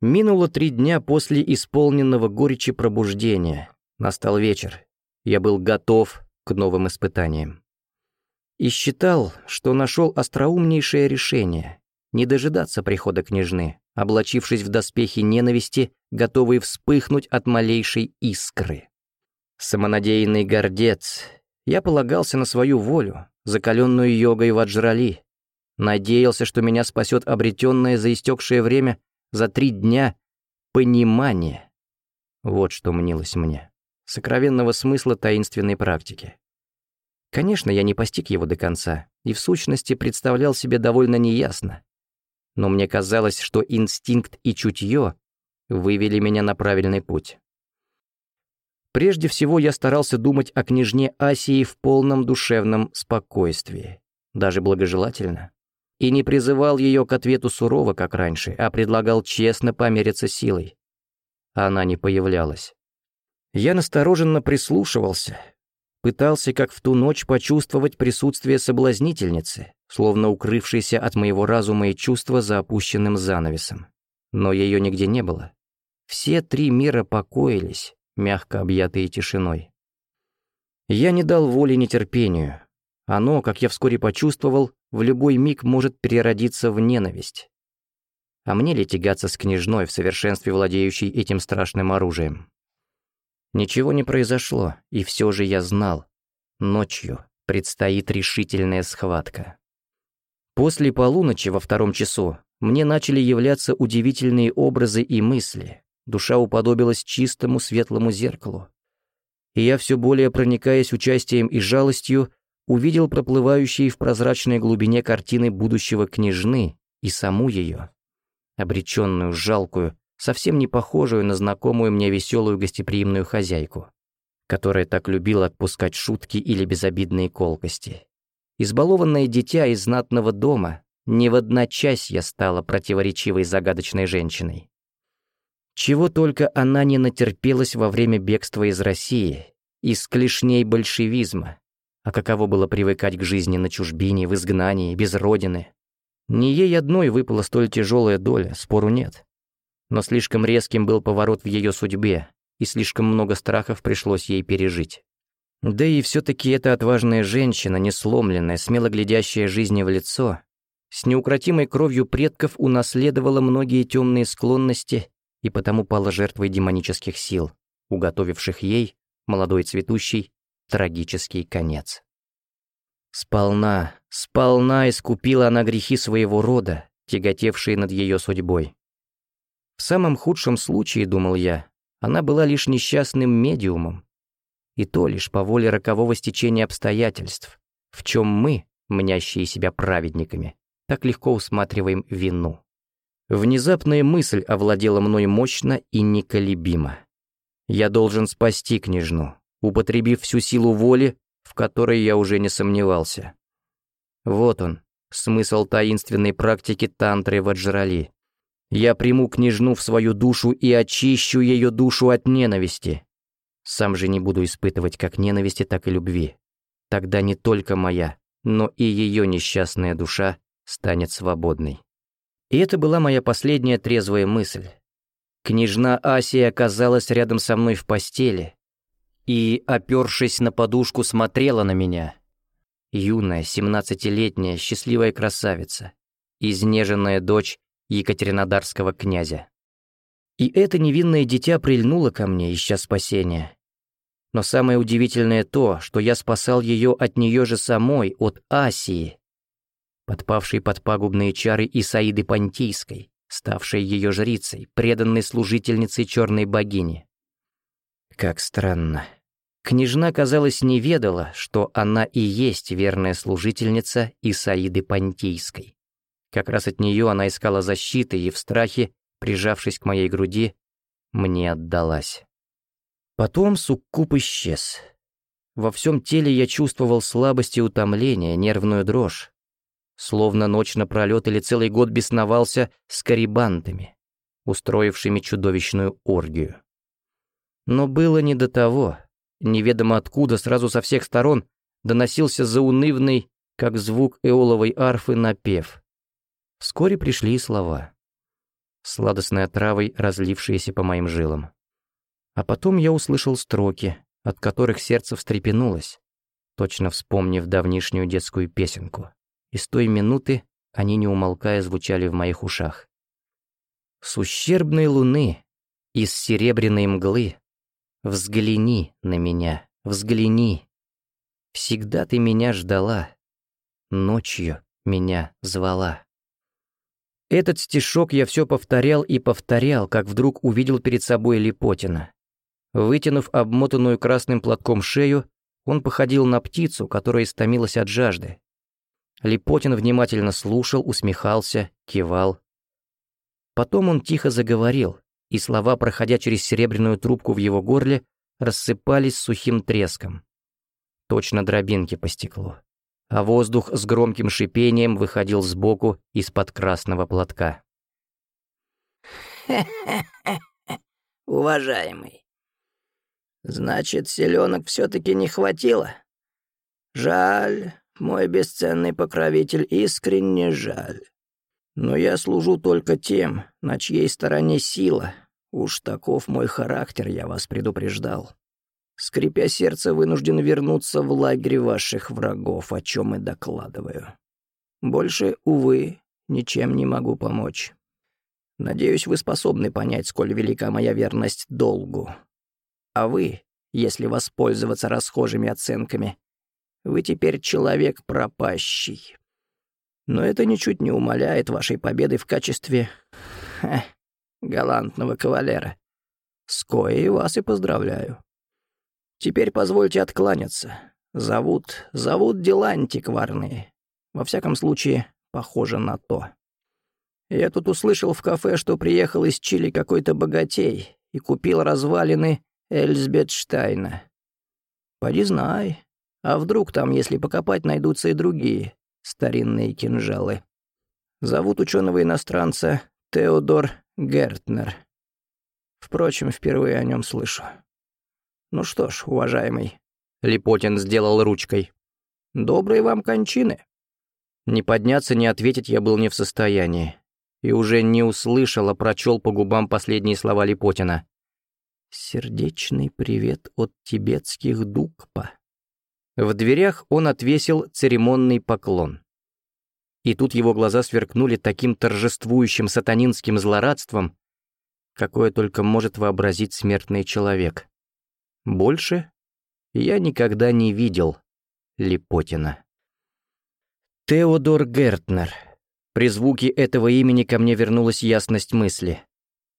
Минуло три дня после исполненного горечи пробуждения. Настал вечер. Я был готов к новым испытаниям. И считал, что нашел остроумнейшее решение — не дожидаться прихода княжны, облачившись в доспехи ненависти, готовые вспыхнуть от малейшей искры. Самонадеянный гордец, я полагался на свою волю, закаленную йогой в Аджрали. Надеялся, что меня спасет обретенное за истекшее время за три дня понимание. Вот что мнилось мне. Сокровенного смысла таинственной практики. Конечно, я не постиг его до конца, и в сущности представлял себе довольно неясно но мне казалось, что инстинкт и чутье вывели меня на правильный путь. Прежде всего я старался думать о княжне Асии в полном душевном спокойствии, даже благожелательно, и не призывал ее к ответу сурово, как раньше, а предлагал честно помериться силой. Она не появлялась. Я настороженно прислушивался, пытался, как в ту ночь, почувствовать присутствие соблазнительницы, словно укрывшейся от моего разума и чувства за опущенным занавесом. Но ее нигде не было. Все три мира покоились, мягко объятые тишиной. Я не дал воли нетерпению. Оно, как я вскоре почувствовал, в любой миг может переродиться в ненависть. А мне ли тягаться с княжной в совершенстве владеющей этим страшным оружием? Ничего не произошло, и все же я знал. Ночью предстоит решительная схватка. После полуночи во втором часу мне начали являться удивительные образы и мысли. Душа уподобилась чистому светлому зеркалу. И я все более проникаясь участием и жалостью, увидел проплывающие в прозрачной глубине картины будущего княжны и саму ее, обреченную, жалкую, совсем не похожую на знакомую мне веселую гостеприимную хозяйку, которая так любила отпускать шутки или безобидные колкости. Избалованное дитя из знатного дома, не в одночасье стала противоречивой загадочной женщиной. Чего только она не натерпелась во время бегства из России, из клешней большевизма, а каково было привыкать к жизни на чужбине, в изгнании, без родины. Не ей одной выпала столь тяжелая доля, спору нет. Но слишком резким был поворот в ее судьбе, и слишком много страхов пришлось ей пережить. Да и все-таки эта отважная женщина, несломленная, смело глядящая жизни в лицо, с неукротимой кровью предков унаследовала многие темные склонности и потому пала жертвой демонических сил, уготовивших ей, молодой цветущий, трагический конец. Сполна, сполна искупила она грехи своего рода, тяготевшие над ее судьбой. В самом худшем случае, думал я, она была лишь несчастным медиумом, и то лишь по воле рокового стечения обстоятельств, в чем мы, мнящие себя праведниками, так легко усматриваем вину. Внезапная мысль овладела мной мощно и неколебимо. Я должен спасти княжну, употребив всю силу воли, в которой я уже не сомневался. Вот он, смысл таинственной практики тантры Ваджрали. Я приму княжну в свою душу и очищу ее душу от ненависти, сам же не буду испытывать как ненависти, так и любви. Тогда не только моя, но и ее несчастная душа станет свободной. И это была моя последняя трезвая мысль. Княжна Асия оказалась рядом со мной в постели и, опершись на подушку, смотрела на меня. Юная, семнадцатилетняя, счастливая красавица, изнеженная дочь Екатеринодарского князя. И это невинное дитя прильнуло ко мне, ища спасения. Но самое удивительное то, что я спасал ее от нее же самой, от Асии, подпавшей под пагубные чары Исаиды Понтийской, ставшей ее жрицей, преданной служительницей черной богини. Как странно. Княжна, казалось, не ведала, что она и есть верная служительница Исаиды Понтийской. Как раз от нее она искала защиты и в страхе прижавшись к моей груди, мне отдалась. Потом суккуб исчез. Во всем теле я чувствовал слабость и утомление, нервную дрожь. Словно ночь напролет или целый год бесновался с карибантами, устроившими чудовищную оргию. Но было не до того. Неведомо откуда, сразу со всех сторон, доносился заунывный, как звук эоловой арфы, напев. Вскоре пришли и слова сладостной отравой, разлившиеся по моим жилам. А потом я услышал строки, от которых сердце встрепенулось, точно вспомнив давнишнюю детскую песенку. И с той минуты они, не умолкая, звучали в моих ушах. «С ущербной луны, из серебряной мглы, взгляни на меня, взгляни. Всегда ты меня ждала, ночью меня звала». Этот стишок я все повторял и повторял, как вдруг увидел перед собой Липотина. Вытянув обмотанную красным платком шею, он походил на птицу, которая истомилась от жажды. Липотин внимательно слушал, усмехался, кивал. Потом он тихо заговорил, и слова, проходя через серебряную трубку в его горле, рассыпались сухим треском. Точно дробинки по стеклу а воздух с громким шипением выходил сбоку из-под красного платка. уважаемый. Значит, селенок все-таки не хватило? Жаль, мой бесценный покровитель, искренне жаль. Но я служу только тем, на чьей стороне сила. Уж таков мой характер, я вас предупреждал скрипя сердце, вынужден вернуться в лагерь ваших врагов, о чем и докладываю. Больше, увы, ничем не могу помочь. Надеюсь, вы способны понять, сколь велика моя верность долгу. А вы, если воспользоваться расхожими оценками, вы теперь человек пропащий. Но это ничуть не умаляет вашей победы в качестве... Ха, галантного кавалера. С коей вас и поздравляю. Теперь позвольте откланяться. Зовут, зовут дела антикварные. Во всяком случае, похоже на то. Я тут услышал в кафе, что приехал из Чили какой-то богатей и купил развалины Эльсбетштайна. Поди знай, а вдруг там, если покопать, найдутся и другие старинные кинжалы. Зовут ученого-иностранца Теодор Гертнер. Впрочем, впервые о нем слышу. Ну что ж, уважаемый. Липотин сделал ручкой. Доброй вам кончины. Не подняться, не ответить я был не в состоянии. и уже не услышал, а прочел по губам последние слова Липотина. «Сердечный привет от тибетских дукпа». В дверях он отвесил церемонный поклон. И тут его глаза сверкнули таким торжествующим сатанинским злорадством, какое только может вообразить смертный человек. Больше я никогда не видел Липотина. Теодор Гертнер. При звуке этого имени ко мне вернулась ясность мысли.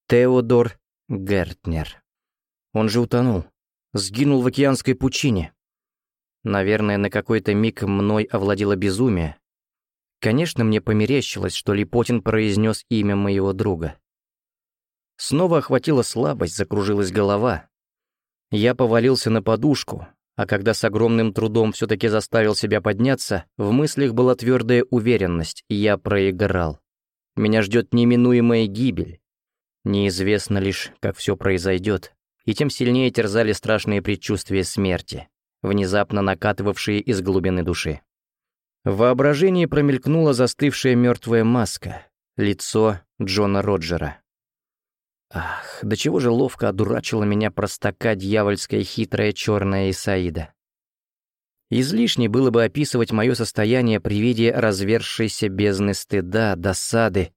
Теодор Гертнер. Он же утонул. Сгинул в океанской пучине. Наверное, на какой-то миг мной овладело безумие. Конечно, мне померещилось, что Липотин произнес имя моего друга. Снова охватила слабость, закружилась голова. Я повалился на подушку, а когда с огромным трудом все-таки заставил себя подняться, в мыслях была твердая уверенность, я проиграл. Меня ждет неминуемая гибель. Неизвестно лишь, как все произойдет, и тем сильнее терзали страшные предчувствия смерти, внезапно накатывавшие из глубины души. В воображении промелькнула застывшая мертвая маска, лицо Джона Роджера. Ах, до чего же ловко одурачила меня простака дьявольская хитрая черная Исаида. Излишне было бы описывать мое состояние при виде развершейся бездны стыда, досады,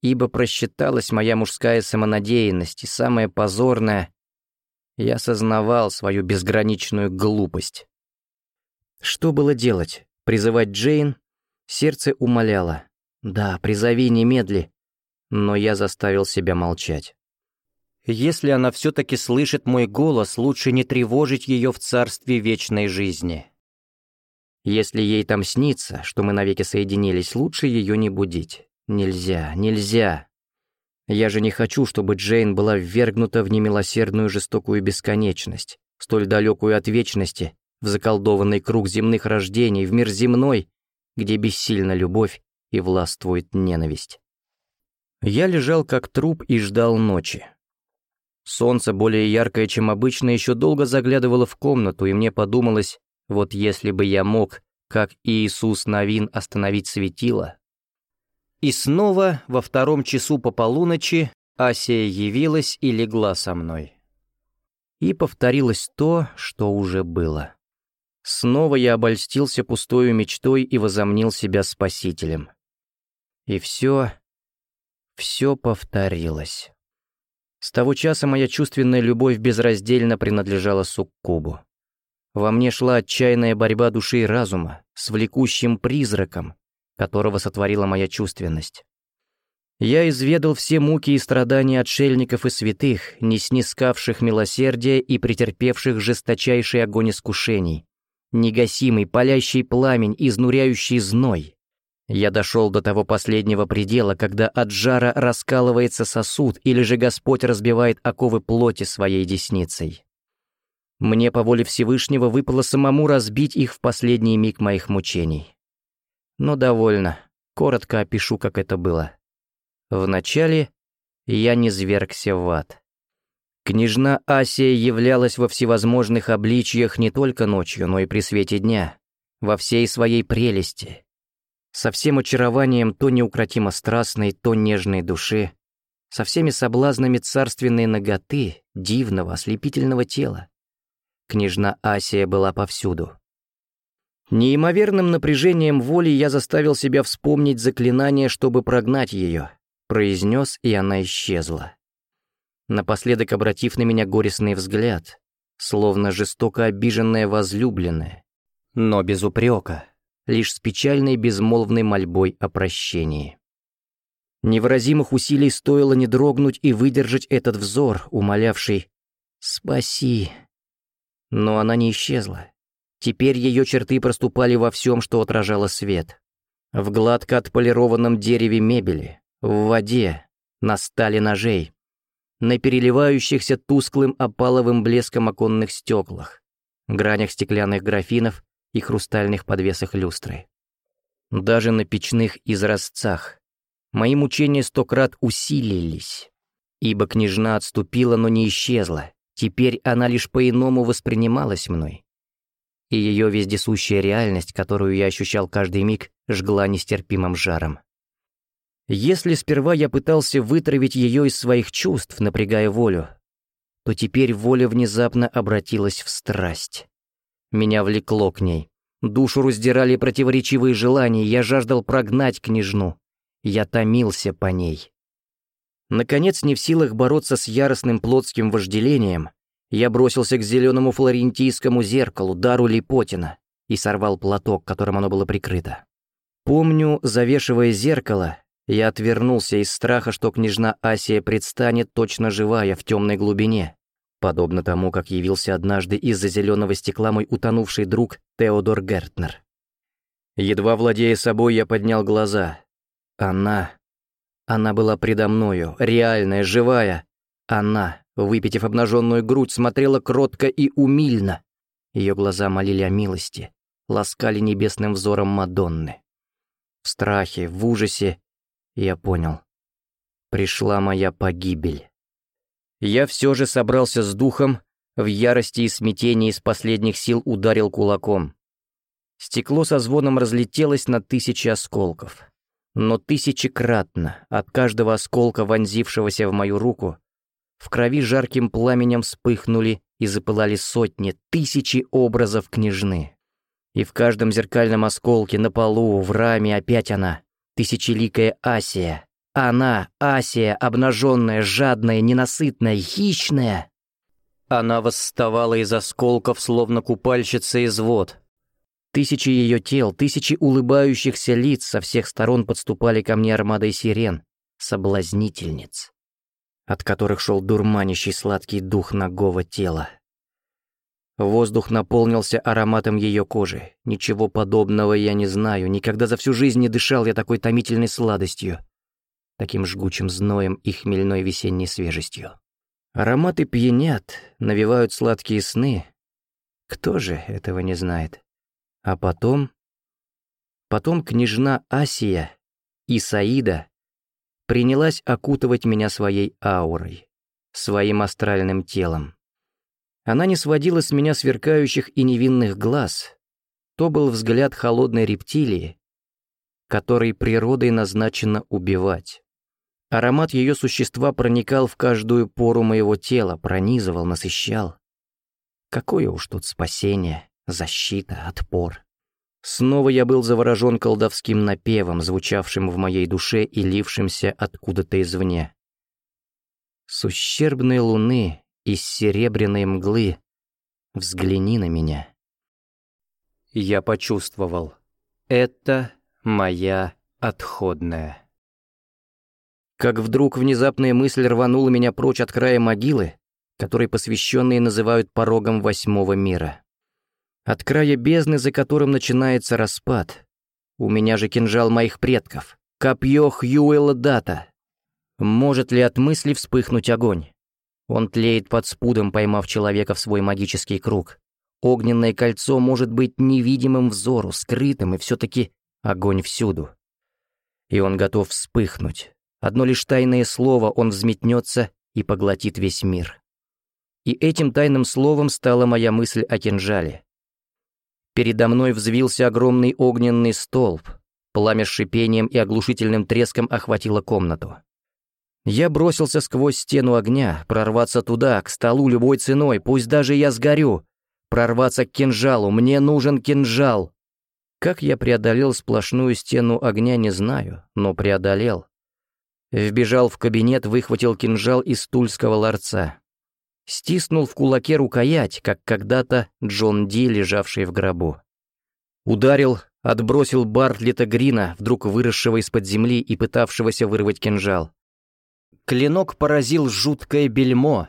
ибо просчиталась моя мужская самонадеянность, и самое позорное — я осознавал свою безграничную глупость. Что было делать? Призывать Джейн? Сердце умоляло. Да, призови немедли. Но я заставил себя молчать. Если она все-таки слышит мой голос, лучше не тревожить ее в царстве вечной жизни. Если ей там снится, что мы навеки соединились, лучше ее не будить. Нельзя, нельзя. Я же не хочу, чтобы Джейн была ввергнута в немилосердную жестокую бесконечность, столь далекую от вечности, в заколдованный круг земных рождений, в мир земной, где бессильна любовь и властвует ненависть. Я лежал как труп и ждал ночи. Солнце, более яркое, чем обычно, еще долго заглядывало в комнату, и мне подумалось, вот если бы я мог, как Иисус Новин, остановить светило. И снова, во втором часу по полуночи, Асия явилась и легла со мной. И повторилось то, что уже было. Снова я обольстился пустою мечтой и возомнил себя спасителем. И все, все повторилось. С того часа моя чувственная любовь безраздельно принадлежала Суккубу. Во мне шла отчаянная борьба души и разума с влекущим призраком, которого сотворила моя чувственность. Я изведал все муки и страдания отшельников и святых, не снискавших милосердия и претерпевших жесточайший огонь искушений, негасимый палящий пламень, изнуряющий зной, я дошел до того последнего предела, когда от жара раскалывается сосуд, или же Господь разбивает оковы плоти своей десницей. Мне по воле Всевышнего выпало самому разбить их в последний миг моих мучений. Но довольно, коротко опишу, как это было. Вначале я не звергся в ад. Княжна Асия являлась во всевозможных обличьях не только ночью, но и при свете дня, во всей своей прелести — со всем очарованием то неукротимо страстной, то нежной души, со всеми соблазнами царственной ноготы, дивного, ослепительного тела. Княжна Асия была повсюду. Неимоверным напряжением воли я заставил себя вспомнить заклинание, чтобы прогнать ее, произнес, и она исчезла. Напоследок обратив на меня горестный взгляд, словно жестоко обиженная возлюбленная, но без упрека лишь с печальной безмолвной мольбой о прощении. Невыразимых усилий стоило не дрогнуть и выдержать этот взор, умолявший «Спаси». Но она не исчезла. Теперь ее черты проступали во всем, что отражало свет. В гладко отполированном дереве мебели, в воде, на стали ножей, на переливающихся тусклым опаловым блеском оконных стеклах, гранях стеклянных графинов и хрустальных подвесах люстры. Даже на печных изразцах мои мучения сто крат усилились, ибо княжна отступила, но не исчезла, теперь она лишь по-иному воспринималась мной. И ее вездесущая реальность, которую я ощущал каждый миг, жгла нестерпимым жаром. Если сперва я пытался вытравить ее из своих чувств, напрягая волю, то теперь воля внезапно обратилась в страсть. Меня влекло к ней. Душу раздирали противоречивые желания, я жаждал прогнать княжну. Я томился по ней. Наконец, не в силах бороться с яростным плотским вожделением, я бросился к зеленому флорентийскому зеркалу, дару Липотина, и сорвал платок, которым оно было прикрыто. Помню, завешивая зеркало, я отвернулся из страха, что княжна Асия предстанет точно живая в темной глубине, подобно тому, как явился однажды из-за зеленого стекла мой утонувший друг Теодор Гертнер. Едва владея собой, я поднял глаза. Она... Она была предо мною, реальная, живая. Она, выпитив обнаженную грудь, смотрела кротко и умильно. Ее глаза молили о милости, ласкали небесным взором Мадонны. В страхе, в ужасе я понял. Пришла моя погибель. Я все же собрался с духом, в ярости и смятении из последних сил ударил кулаком. Стекло со звоном разлетелось на тысячи осколков. Но тысячекратно от каждого осколка, вонзившегося в мою руку, в крови жарким пламенем вспыхнули и запылали сотни, тысячи образов княжны. И в каждом зеркальном осколке, на полу, в раме опять она, тысячеликая Асия, она, Асия, обнаженная, жадная, ненасытная, хищная. Она восставала из осколков, словно купальщица из вод. Тысячи ее тел, тысячи улыбающихся лиц со всех сторон подступали ко мне армадой сирен, соблазнительниц, от которых шел дурманящий сладкий дух ногого тела. Воздух наполнился ароматом ее кожи. Ничего подобного я не знаю, никогда за всю жизнь не дышал я такой томительной сладостью таким жгучим зноем и хмельной весенней свежестью. Ароматы пьянят, навевают сладкие сны. Кто же этого не знает? А потом... Потом княжна Асия и Саида принялась окутывать меня своей аурой, своим астральным телом. Она не сводила с меня сверкающих и невинных глаз. То был взгляд холодной рептилии, которой природой назначено убивать. Аромат ее существа проникал в каждую пору моего тела, пронизывал, насыщал. Какое уж тут спасение, защита, отпор. Снова я был заворожен колдовским напевом, звучавшим в моей душе и лившимся откуда-то извне. С ущербной луны из серебряной мглы взгляни на меня. Я почувствовал. Это моя отходная. Как вдруг внезапная мысль рванула меня прочь от края могилы, который посвященные называют порогом восьмого мира. От края бездны, за которым начинается распад. У меня же кинжал моих предков, копье Хьюэлла Дата. Может ли от мысли вспыхнуть огонь? Он тлеет под спудом, поймав человека в свой магический круг. Огненное кольцо может быть невидимым взору, скрытым, и все-таки огонь всюду. И он готов вспыхнуть, Одно лишь тайное слово он взметнется и поглотит весь мир. И этим тайным словом стала моя мысль о кинжале. Передо мной взвился огромный огненный столб, пламя с шипением и оглушительным треском охватило комнату. Я бросился сквозь стену огня, прорваться туда, к столу любой ценой, пусть даже я сгорю. Прорваться к кинжалу, мне нужен кинжал. Как я преодолел сплошную стену огня, не знаю, но преодолел. Вбежал в кабинет, выхватил кинжал из тульского ларца. Стиснул в кулаке рукоять, как когда-то Джон Ди, лежавший в гробу. Ударил, отбросил Бартлета Грина, вдруг выросшего из-под земли и пытавшегося вырвать кинжал. Клинок поразил жуткое бельмо.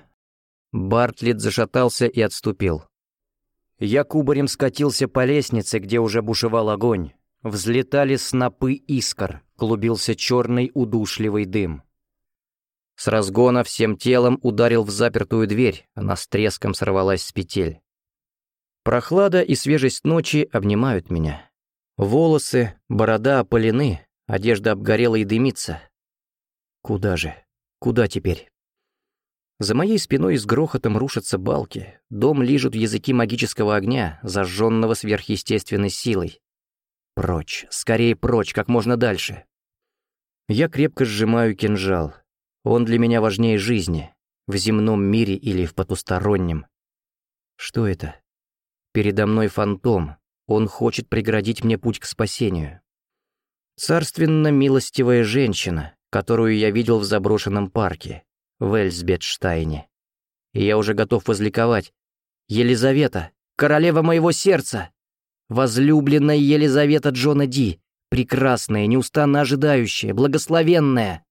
Бартлет зашатался и отступил. Я кубарем скатился по лестнице, где уже бушевал огонь. Взлетали снопы искр, клубился черный удушливый дым. С разгона всем телом ударил в запертую дверь, она с треском сорвалась с петель. Прохлада и свежесть ночи обнимают меня. Волосы, борода опалены, одежда обгорела и дымится. Куда же? Куда теперь? За моей спиной с грохотом рушатся балки, дом лижут языки магического огня, зажженного сверхъестественной силой. Прочь, скорее прочь, как можно дальше. Я крепко сжимаю кинжал. Он для меня важнее жизни, в земном мире или в потустороннем. Что это? Передо мной фантом. Он хочет преградить мне путь к спасению. Царственно милостивая женщина, которую я видел в заброшенном парке, в Эльсбетштайне. Я уже готов возликовать. Елизавета, королева моего сердца! Возлюбленная Елизавета Джона Ди, прекрасная, неустанно ожидающая, благословенная.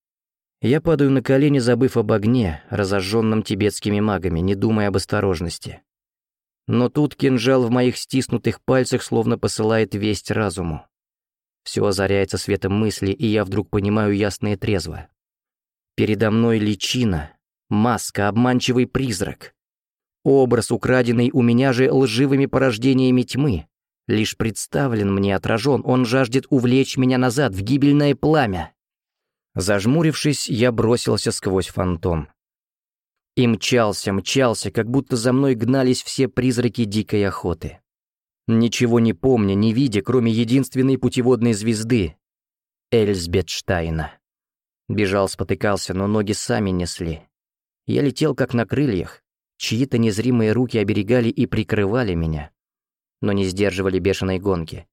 Я падаю на колени, забыв об огне, разожженном тибетскими магами, не думая об осторожности. Но тут кинжал в моих стиснутых пальцах словно посылает весть разуму. Все озаряется светом мысли, и я вдруг понимаю ясно и трезво. Передо мной личина, маска, обманчивый призрак. Образ, украденный у меня же лживыми порождениями тьмы, лишь представлен мне отражен, он жаждет увлечь меня назад в гибельное пламя. Зажмурившись, я бросился сквозь фантом. И мчался, мчался, как будто за мной гнались все призраки дикой охоты. Ничего не помня, не видя, кроме единственной путеводной звезды — Эльсбетштайна. Бежал, спотыкался, но ноги сами несли. Я летел как на крыльях, чьи-то незримые руки оберегали и прикрывали меня, но не сдерживали бешеной гонки.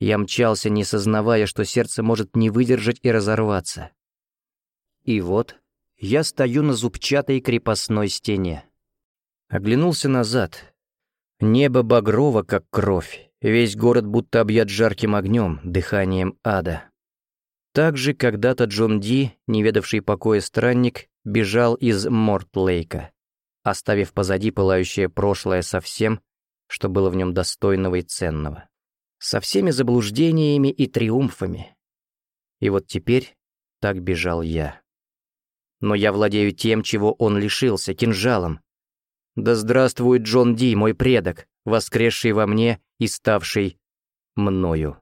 Я мчался, не сознавая, что сердце может не выдержать и разорваться. И вот я стою на зубчатой крепостной стене. Оглянулся назад. Небо багрово, как кровь. Весь город будто объят жарким огнем, дыханием ада. Так же когда-то Джон Ди, не ведавший покоя странник, бежал из Мортлейка, оставив позади пылающее прошлое со всем, что было в нем достойного и ценного. Со всеми заблуждениями и триумфами. И вот теперь так бежал я но я владею тем, чего он лишился, кинжалом. Да здравствует Джон Ди, мой предок, воскресший во мне и ставший мною.